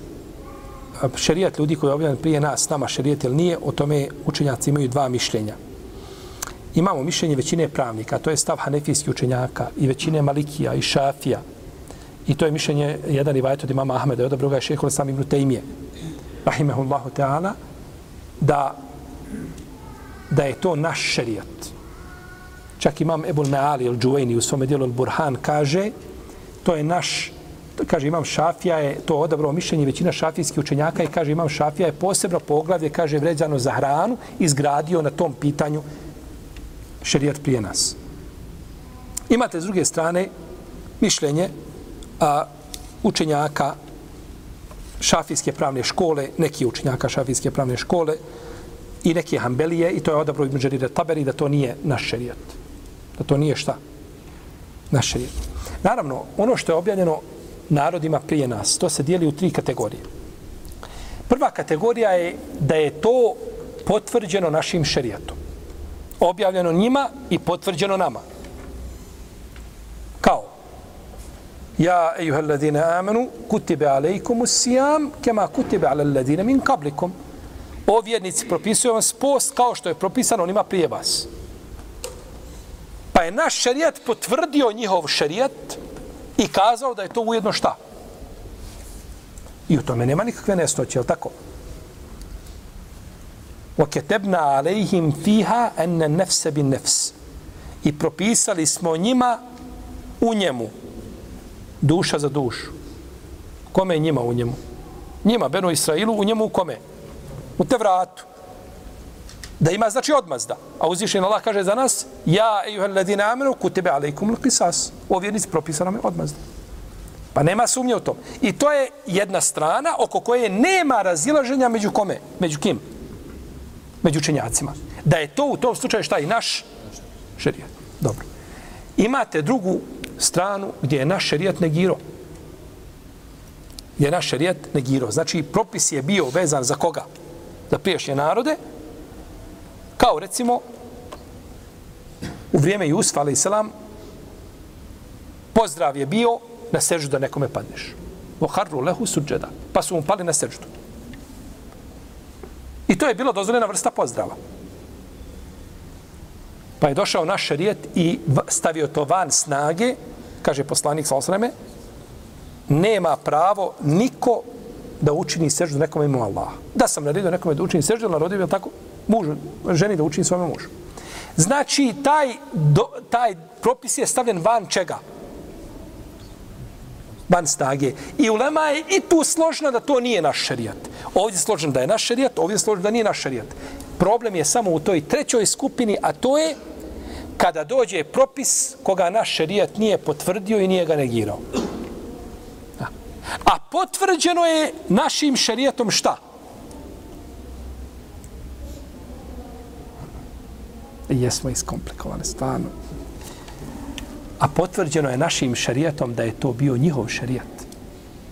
Speaker 1: šerijat ljudi koji je objavljen prije nas, nama šerijat ili nije, o tome učenjaci imaju dva mišljenja. Imamo mišljenje većine pravnika, to je stav hanefijskih učenjaka i većine malikija i šafija. I to je mišljenje jedan i vajt od imama Ahmeda i odabro ga je šehol sam ibn Tejmije. Rahimehullahu Teala, da, da je to naš šerijat. Čak imam Ebul Meali ili Džuvejni u svome dijelu Burhan kaže, to je naš, kaže imam Šafija je to odabrao mišljenje većina šafijskih učenjaka i kaže imam Šafija je posebno poglavlje, kaže vređano za hranu, izgradio na tom pitanju šerijat prije nas. Imate s druge strane mišljenje a, učenjaka šafijske pravne škole, neki učenjaka šafijske pravne škole i neki hambelije i to je odabrao Ibn Đarire Taberi da to nije naš šerijat da to nije šta? Naš šarijet. Naravno, ono što je objavljeno narodima prije nas, to se dijeli u tri kategorije. Prva kategorija je da je to potvrđeno našim šerijatom. Objavljeno njima i potvrđeno nama. Kao? Ja, ejuhel ladine amenu, kutibe alejkumu sijam, kema kutibe ale ladine min kablikum. O vjernici, propisuje vam post kao što je propisano onima prije vas. Pa je naš šerijat potvrdio njihov šerijat i kazao da je to ujedno šta? I u tome nema nikakve nestoće, je tako? وَكَتَبْنَا عَلَيْهِمْ فِيهَا أَنَّ نَفْسَ بِنَفْسِ I propisali smo njima u njemu duša za dušu. Kome je njima u njemu? Njima, Beno Israilu, u njemu u kome? U Tevratu Da ima znači odmazda. A uzvišen Allah kaže za nas, ja ejuhel ladina amenu kutebe alaikum l'kisas. O vjernici propisano mi odmazda. Pa nema sumnje u tom. I to je jedna strana oko koje nema razilaženja među kome? Među kim? Među čenjacima. Da je to u tom slučaju šta i naš šerijat. Dobro. Imate drugu stranu gdje je naš šerijat negiro. Je naš šerijat negiro. Znači, propis je bio vezan za koga? Za priješnje narode. Kao recimo, u vrijeme Jusfa, ali selam, pozdrav je bio na seždu da nekome padneš. O harru lehu suđeda. Pa su mu pali na seždu. I to je bilo dozvoljena vrsta pozdrava. Pa je došao naš šarijet i stavio to van snage, kaže poslanik sa osreme, nema pravo niko da učini seždu nekome ima Allah. Da sam naredio nekome da učini seždu, narodio je tako mužu, ženi da učini svome mužu. Znači, taj, do, taj propis je stavljen van čega? Van stage. I ulema je i tu složna da to nije naš šerijat. Ovdje je složen da je naš šerijat, ovdje je složen da nije naš šerijat. Problem je samo u toj trećoj skupini, a to je kada dođe propis koga naš šerijat nije potvrdio i nije ga negirao. A potvrđeno je našim šerijatom šta? Jesmo iskomplikovali, stvarno. A potvrđeno je našim šerijatom da je to bio njihov šerijat.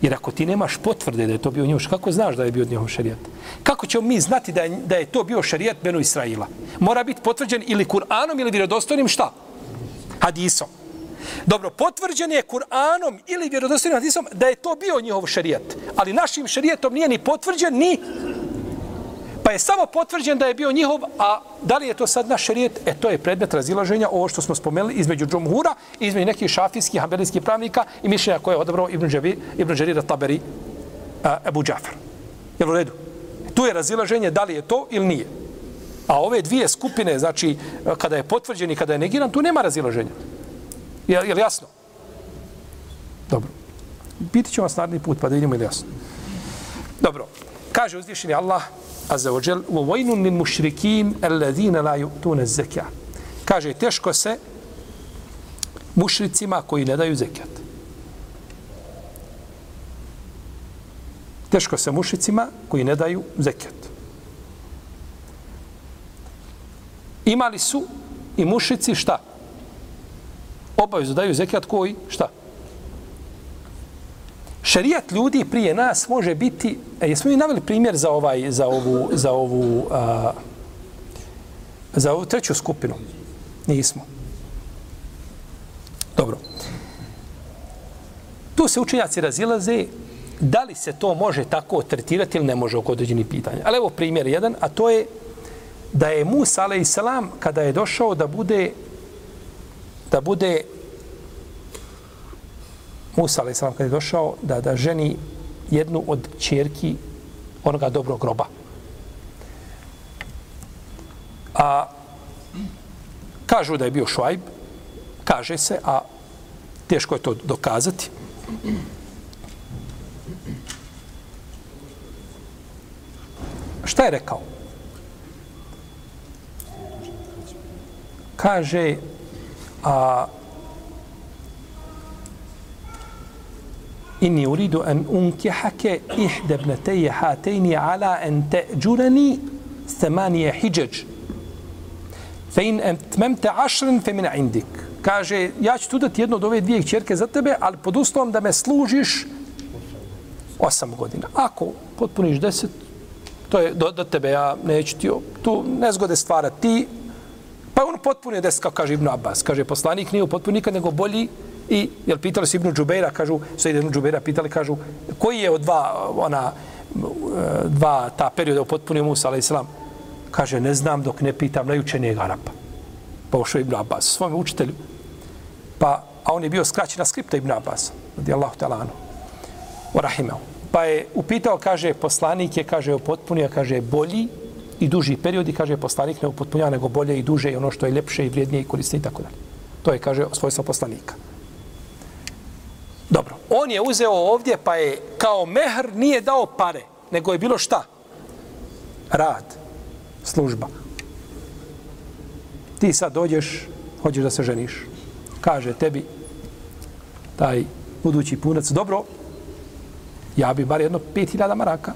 Speaker 1: Jer ako ti nemaš potvrde da je to bio njihov kako znaš da je bio njihov šerijat? Kako ćemo mi znati da je, da je to bio šerijat Benu Israila? Mora biti potvrđen ili Kur'anom ili vjerodostojnim šta? Hadisom. Dobro, potvrđen je Kur'anom ili vjerodostojnim hadisom da je to bio njihov šerijat. Ali našim šerijatom nije ni potvrđen, ni Pa je samo potvrđen da je bio njihov, a da li je to sad naš šerijat? E, to je predmet razilaženja, ovo što smo spomenuli, između džumhura, između nekih šafijskih, hambelijskih pravnika i mišljenja koje je odabrao Ibn, Džavi, Ibn Đarira Taberi, uh, Ebu Džafar. Jel u redu? Tu je razilaženje da li je to ili nije. A ove dvije skupine, znači, kada je potvrđen i kada je negiran, tu nema razilaženja. Je, je li jasno? Dobro. Biti ćemo vas naredni put, pa da vidimo ili jasno. Dobro. Kaže uzvišeni Allah, Azza wa jel wa vajnun lil mušrikin alladhina la yu'tuna. Kaže, teško se mušricima koji ne daju zekat. Teško se mušicima koji ne daju zekat. Imali su i mušici šta? Obavezu daju zekjat koji? Šta? Šerijat ljudi prije nas može biti, e, jesmo mi naveli primjer za ovaj za ovu za ovu a, za ovu treću skupinu. Nismo. Dobro. Tu se učenjaci razilaze da li se to može tako tretirati ili ne može oko određenih pitanja. Ali evo primjer jedan, a to je da je Musa salam kada je došao da bude da bude Musa ali sam kad je došao da, da ženi jednu od čerki onoga dobrog groba. A kažu da je bio švajb, kaže se, a teško je to dokazati. Šta je rekao? Kaže, a inni uridu an unkihake ihde bneteje hatejni ala en te džurani semanije hijđeđ. Fe in etmemte ašren fe mina indik. Kaže, ja ću tu dati jednu od ove dvije čerke za tebe, ali pod uslovom da me služiš osam godina. Ako potpuniš deset, to je do, do tebe, ja neću ti tu nezgode stvarati. Ti, pa on potpuno deset, kao kaže Ibn Abbas. Kaže, poslanik nije potpunio nikad, nego bolji I jel pitali su Ibnu Džubeira, kažu, sve Ibnu Džubeira pitali, kažu, koji je od dva, ona, e, dva ta perioda upotpunio Musa, ali islam, kaže, ne znam dok ne pitam najučenijeg Arapa. Pa ušao Ibn Abbas, svom učitelju. Pa, a on je bio skraćena skripta Ibn Abbas, radi Allahu talanu, o rahimeu. Pa je upitao, kaže, poslanik je, kaže, upotpunio, kaže, bolji i duži period i kaže, poslanik ne upotpunja, nego bolje i duže i ono što je ljepše i vrijednije i korisnije i tako dalje. To je, kaže, svojstvo poslanika. Dobro, on je uzeo ovdje pa je kao mehr nije dao pare, nego je bilo šta? Rad, služba. Ti sad dođeš, hoćeš da se ženiš. Kaže tebi taj budući punac, dobro, ja bi bar jedno 5000 maraka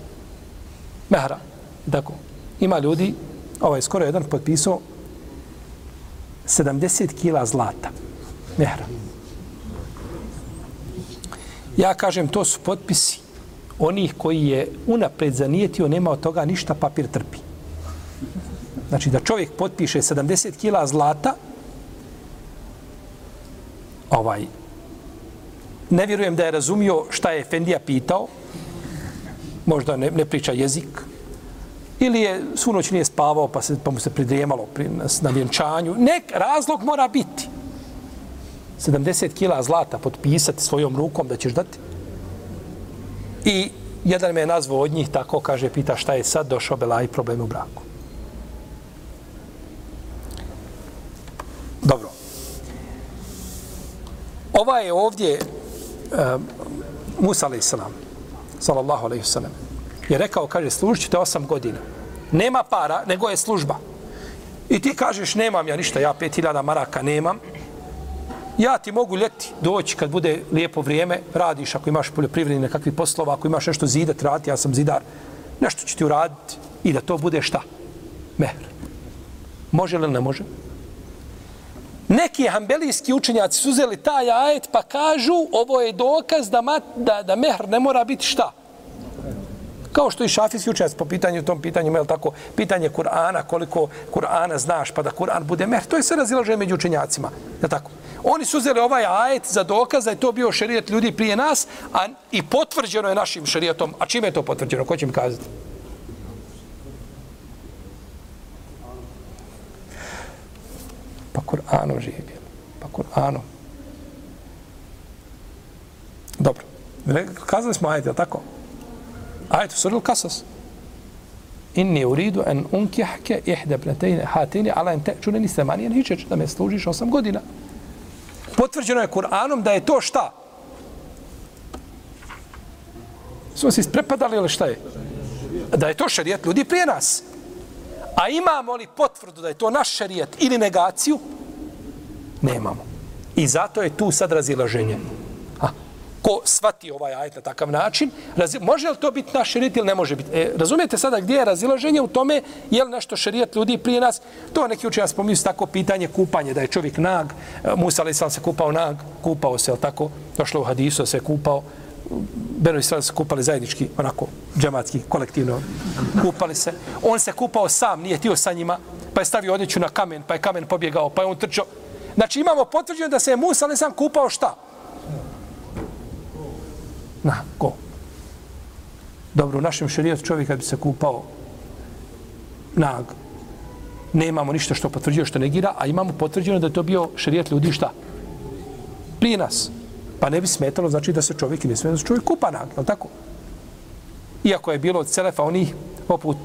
Speaker 1: mehra. Tako. Ima ljudi, ovaj skoro jedan potpisao 70 kila zlata mehra. Ja kažem, to su potpisi onih koji je unapred zanijetio, nema od toga ništa, papir trpi. Znači da čovjek potpiše 70 kila zlata, ovaj, ne vjerujem da je razumio šta je Efendija pitao, možda ne, ne priča jezik, ili je svu noć nije spavao pa, se, pa mu se pridrijemalo pri, na, na vjenčanju. Nek razlog mora biti. 70 kila zlata potpisati svojom rukom da ćeš dati. I jedan me je nazvao od njih tako, kaže, pita šta je sad došao Belaj problem u braku. Dobro. Ova je ovdje uh, Musa alaih salam, sallallahu alaihi salam, je rekao, kaže, služit ćete osam godina. Nema para, nego je služba. I ti kažeš, nemam ja ništa, ja pet hiljada maraka nemam. Ja ti mogu ljeti doći kad bude lijepo vrijeme, radiš ako imaš poljoprivredni nekakvi poslova, ako imaš nešto zidat, raditi, ja sam zidar, nešto ću ti uraditi i da to bude šta? Mehr. Može li ne može? Neki hambelijski učenjaci su uzeli taj ajet pa kažu ovo je dokaz da, mat, da, da mehr ne mora biti šta? Kao što i Šafis učenjac po pitanju tom pitanju, je tako, pitanje Kur'ana, koliko Kur'ana znaš pa da Kur'an bude mehr, to je sve razilaženje među učenjacima. Je tako? Oni su uzeli ovaj ajet za dokaz da je to bio šerijet ljudi prije nas a i potvrđeno je našim šerijetom. A čime je to potvrđeno? Ko će mi kazati? Pa Kur'anom živjeli. Pa Kur'anom. Dobro. Kazali smo ajet, je tako? Ajet u suri Kasas. Inni uridu en unkihke ihde bnetejne hatini ala en te'čuneni semanijen hičeć da me služiš osam godina. Potvrđeno je Kur'anom da je to šta? Smo se isprepadali ili šta je? Da je to šarijet ljudi prije nas. A imamo li potvrdu da je to naš šarijet ili negaciju? Nemamo. I zato je tu sad razilaženje. Ko svati ovaj ajet na takav način, razi, može li to biti naš šarijet ili ne može biti? E, razumijete sada gdje je razilaženje u tome je li nešto šerijat ljudi prije nas? To neki učenja spominju tako pitanje kupanje, da je čovjek nag, e, Musa ali sam se kupao nag, kupao se, tako? Došlo u hadisu, se kupao, Beno Israel se kupali zajednički, onako, džematski, kolektivno, kupali se. On se kupao sam, nije tio sa njima, pa je stavio odjeću na kamen, pa je kamen pobjegao, pa je on trčao. Znači imamo potvrđeno da se je Musa, ali sam kupao šta? Na, ko? Dobro, u našem šarijetu čovjek kad bi se kupao nag, nemamo ništa što potvrđuje što negira, a imamo potvrđeno da je to bio šarijet ljudi šta? Prije nas. Pa ne bi smetalo, znači da se čovjek i ne smetalo, da se čovjek kupa nag, je tako? Iako je bilo od Selefa onih, poput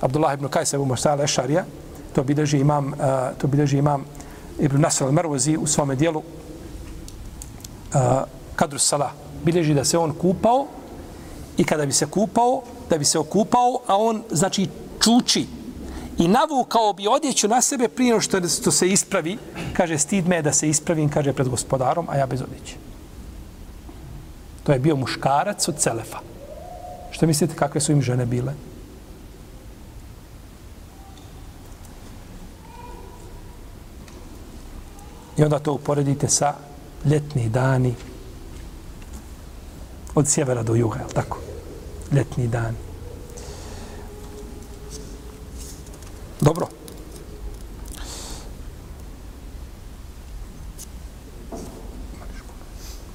Speaker 1: Abdullah ibn Kajsa ibn Mosala Ešarija, to bileži imam, uh, to bileži imam ibn Nasr al-Marwazi u svome dijelu eh, uh, Kadru Salah. Bileži da se on kupao i kada bi se kupao, da bi se okupao, a on, znači, čuči i navukao bi odjeću na sebe prije što, što se ispravi, kaže, stid me da se ispravim, kaže, pred gospodarom, a ja bez odjeće. To je bio muškarac od Celefa. Što mislite kakve su im žene bile? I onda to uporedite sa ljetni dani od sjevera do juga, je tako? Ljetni dan. Dobro.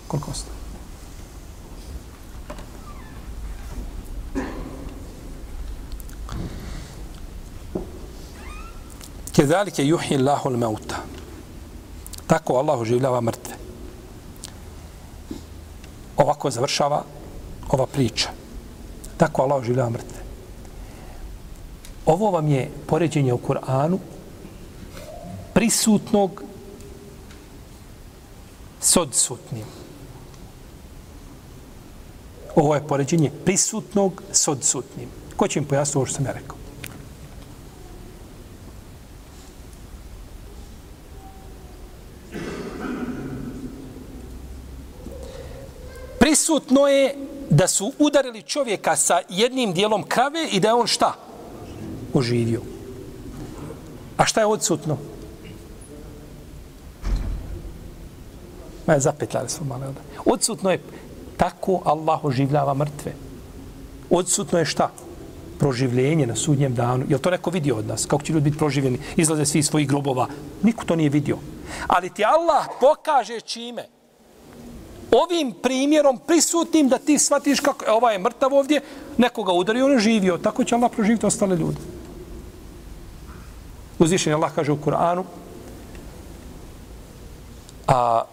Speaker 1: Koliko ostaje? Kedalike juhi Allahul mauta. Tako Allah oživljava mrtve. Ovako završava ova priča. Tako Allah oživljava mrtve. Ovo vam je poređenje u Kur'anu prisutnog s odsutnim. Ovo je poređenje prisutnog s odsutnim. Ko će im pojasniti ovo što sam ja rekao? Prisutno je da su udarili čovjeka sa jednim dijelom krave i da je on šta? Oživio. A šta je odsutno? Ma je zapetljali smo malo. Odsutno je tako Allah oživljava mrtve. Odsutno je šta? Proživljenje na sudnjem danu. Je to neko vidio od nas? Kako će ljudi biti proživljeni? Izlaze svi iz svojih grobova. Niko to nije vidio. Ali ti Allah pokaže čime? Ovim primjerom prisutnim da ti shvatiš kako ovaj je mrtav ovdje, nekoga udario, on je živio. Tako će Allah proživiti ostale ljude. Uzvišen Allah kaže u Kur'anu a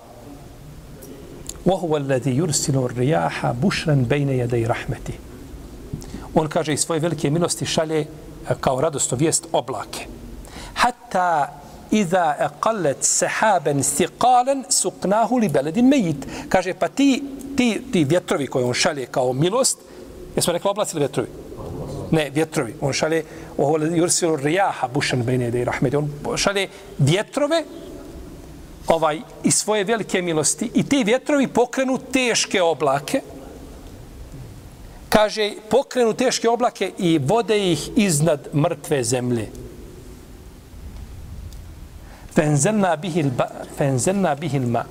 Speaker 1: وهو الذي يرسل الرياح بشرا بين يدي رحمته on kaže iz svoje velike milosti šalje kao radosnu vijest oblake hatta iza aqallat sahaban istiqalan suqnahu li baladin mayit kaže pa ti ti ti vjetrovi koje on šalje kao milost jesmo rekli oblaci ili vjetrovi? Ne vjetrovi. On šalje ovo yursilu riyaha bushan bayna yaday rahmeti on šalje vjetrove ovaj i svoje velike milosti i ti vjetrovi pokrenu teške oblake. Kaže pokrenu teške oblake i vode ih iznad mrtve zemlje. Bihil ba, fenzelna bihil ma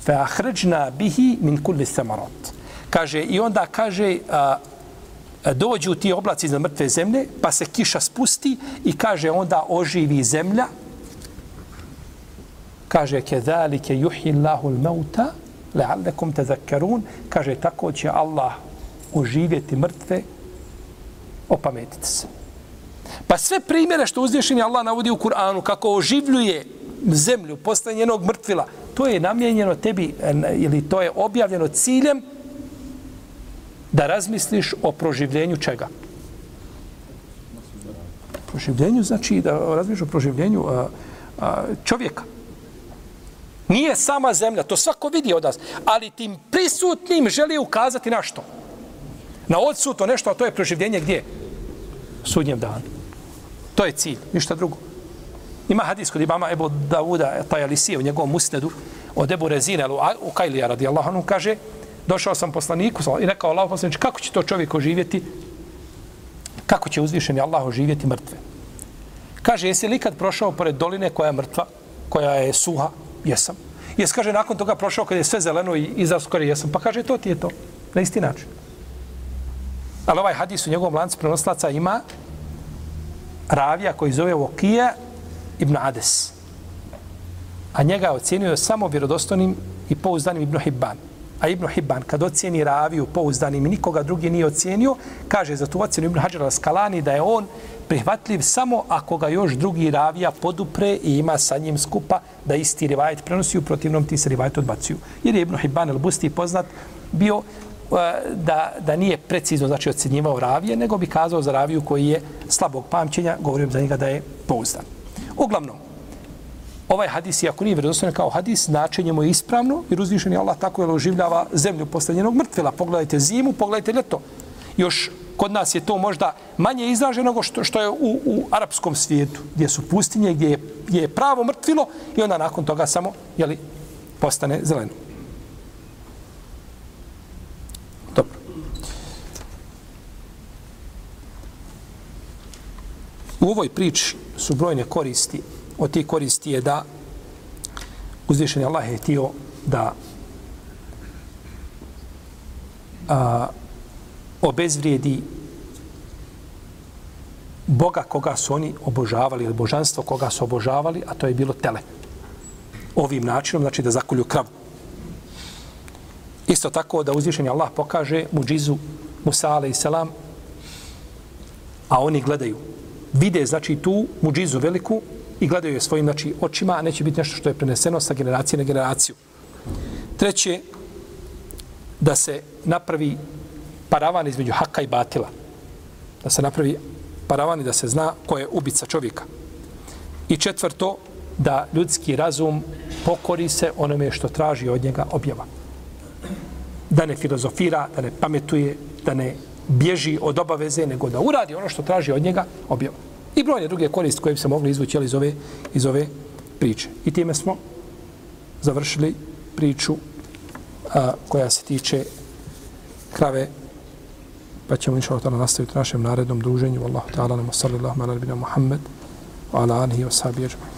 Speaker 1: fa ahrajna bihi min kulli samarat kaže i onda kaže a, dođu ti oblaci iznad mrtve zemlje pa se kiša spusti i kaže onda oživi zemlja kaže kezalike yuhyi Allahu al-mauta la'allakum tadhakkarun kaže tako će Allah oživjeti mrtve opametite se pa sve primjere što uzvišeni Allah navodi u Kur'anu kako oživljuje zemlju posle njenog mrtvila to je namijenjeno tebi ili to je objavljeno ciljem da razmisliš o proživljenju čega proživljenju znači da razmisliš o proživljenju a, a, čovjeka Nije sama zemlja, to svako vidi od nas, ali tim prisutnim želi ukazati na što? Na odsutno nešto, a to je proživljenje gdje? Sudnjem danu. To je cilj, ništa drugo. Ima hadis kod imama Ebu Davuda, taj Alisije u njegovom musnedu, od Ebu Rezine, u Kajlija radijallahu anhu, kaže, došao sam poslaniku i rekao Allah poslanič, kako će to čovjek oživjeti? Kako će uzvišeni Allah oživjeti mrtve? Kaže, jesi li kad prošao pored doline koja je mrtva, koja je suha, jesam. Jes kaže nakon toga prošao kad je sve zeleno i izaskore jesam. Pa kaže to ti je to. Na isti način. Ali ovaj hadis u njegovom lancu prenoslaca ima ravija koji zove Vokija ibn Ades. A njega je ocjenio samo vjerodostojnim i pouzdanim Ibn Hibban. A Ibn Hibban, kad ocjeni raviju pouzdanim i nikoga drugi nije ocjenio, kaže za tu ocjenu Ibn Hajar al-Skalani da je on prihvatljiv samo ako ga još drugi ravija podupre i ima sa njim skupa da isti rivajet prenosi, u protivnom ti se rivajet odbacuju. Jer je Ibn Hibban el-Busti poznat bio E, da, da nije precizno znači ocjenjivao ravije, nego bi kazao za raviju koji je slabog pamćenja, govorim za njega da je pouzdan. Uglavnom, ovaj hadis, iako nije vjerozostavljen kao hadis, značenje mu je ispravno, jer uzvišen je Allah tako je oživljava zemlju posle njenog mrtvila. Pogledajte zimu, pogledajte ljeto. Još kod nas je to možda manje izraženo nego što, što je u, u arapskom svijetu, gdje su pustinje, gdje je, gdje je pravo mrtvilo i onda nakon toga samo jeli, postane zeleno. U ovoj priči su brojne koristi. Od tih koristi je da uzvišeni Allah je htio da a, obezvrijedi Boga koga su oni obožavali ili božanstvo koga su obožavali, a to je bilo tele. Ovim načinom, znači da zakolju kravu. Isto tako da uzvišeni Allah pokaže muđizu Musa alaih a oni gledaju. Vide, znači, tu muđizu veliku i gledaju je svojim znači, očima, a neće biti nešto što je preneseno sa generacije na generaciju. Treće, da se napravi paravan između haka i batila. Da se napravi paravan i da se zna ko je ubica čovjeka. I četvrto, da ljudski razum pokori se onome što traži od njega objava. Da ne filozofira, da ne pametuje, da ne bježi od obaveze, nego da uradi ono što traži od njega objava. I brojne druge koriste koje bi se mogli izvući iz ove, iz ove priče. I time smo završili priču a, koja se tiče krave, pa ćemo inša Allah nastaviti našem narednom druženju. Allahu ta'ala, nama sallallahu ala nabina Muhammed, wa ala alihi wa sahbihi ajma'in.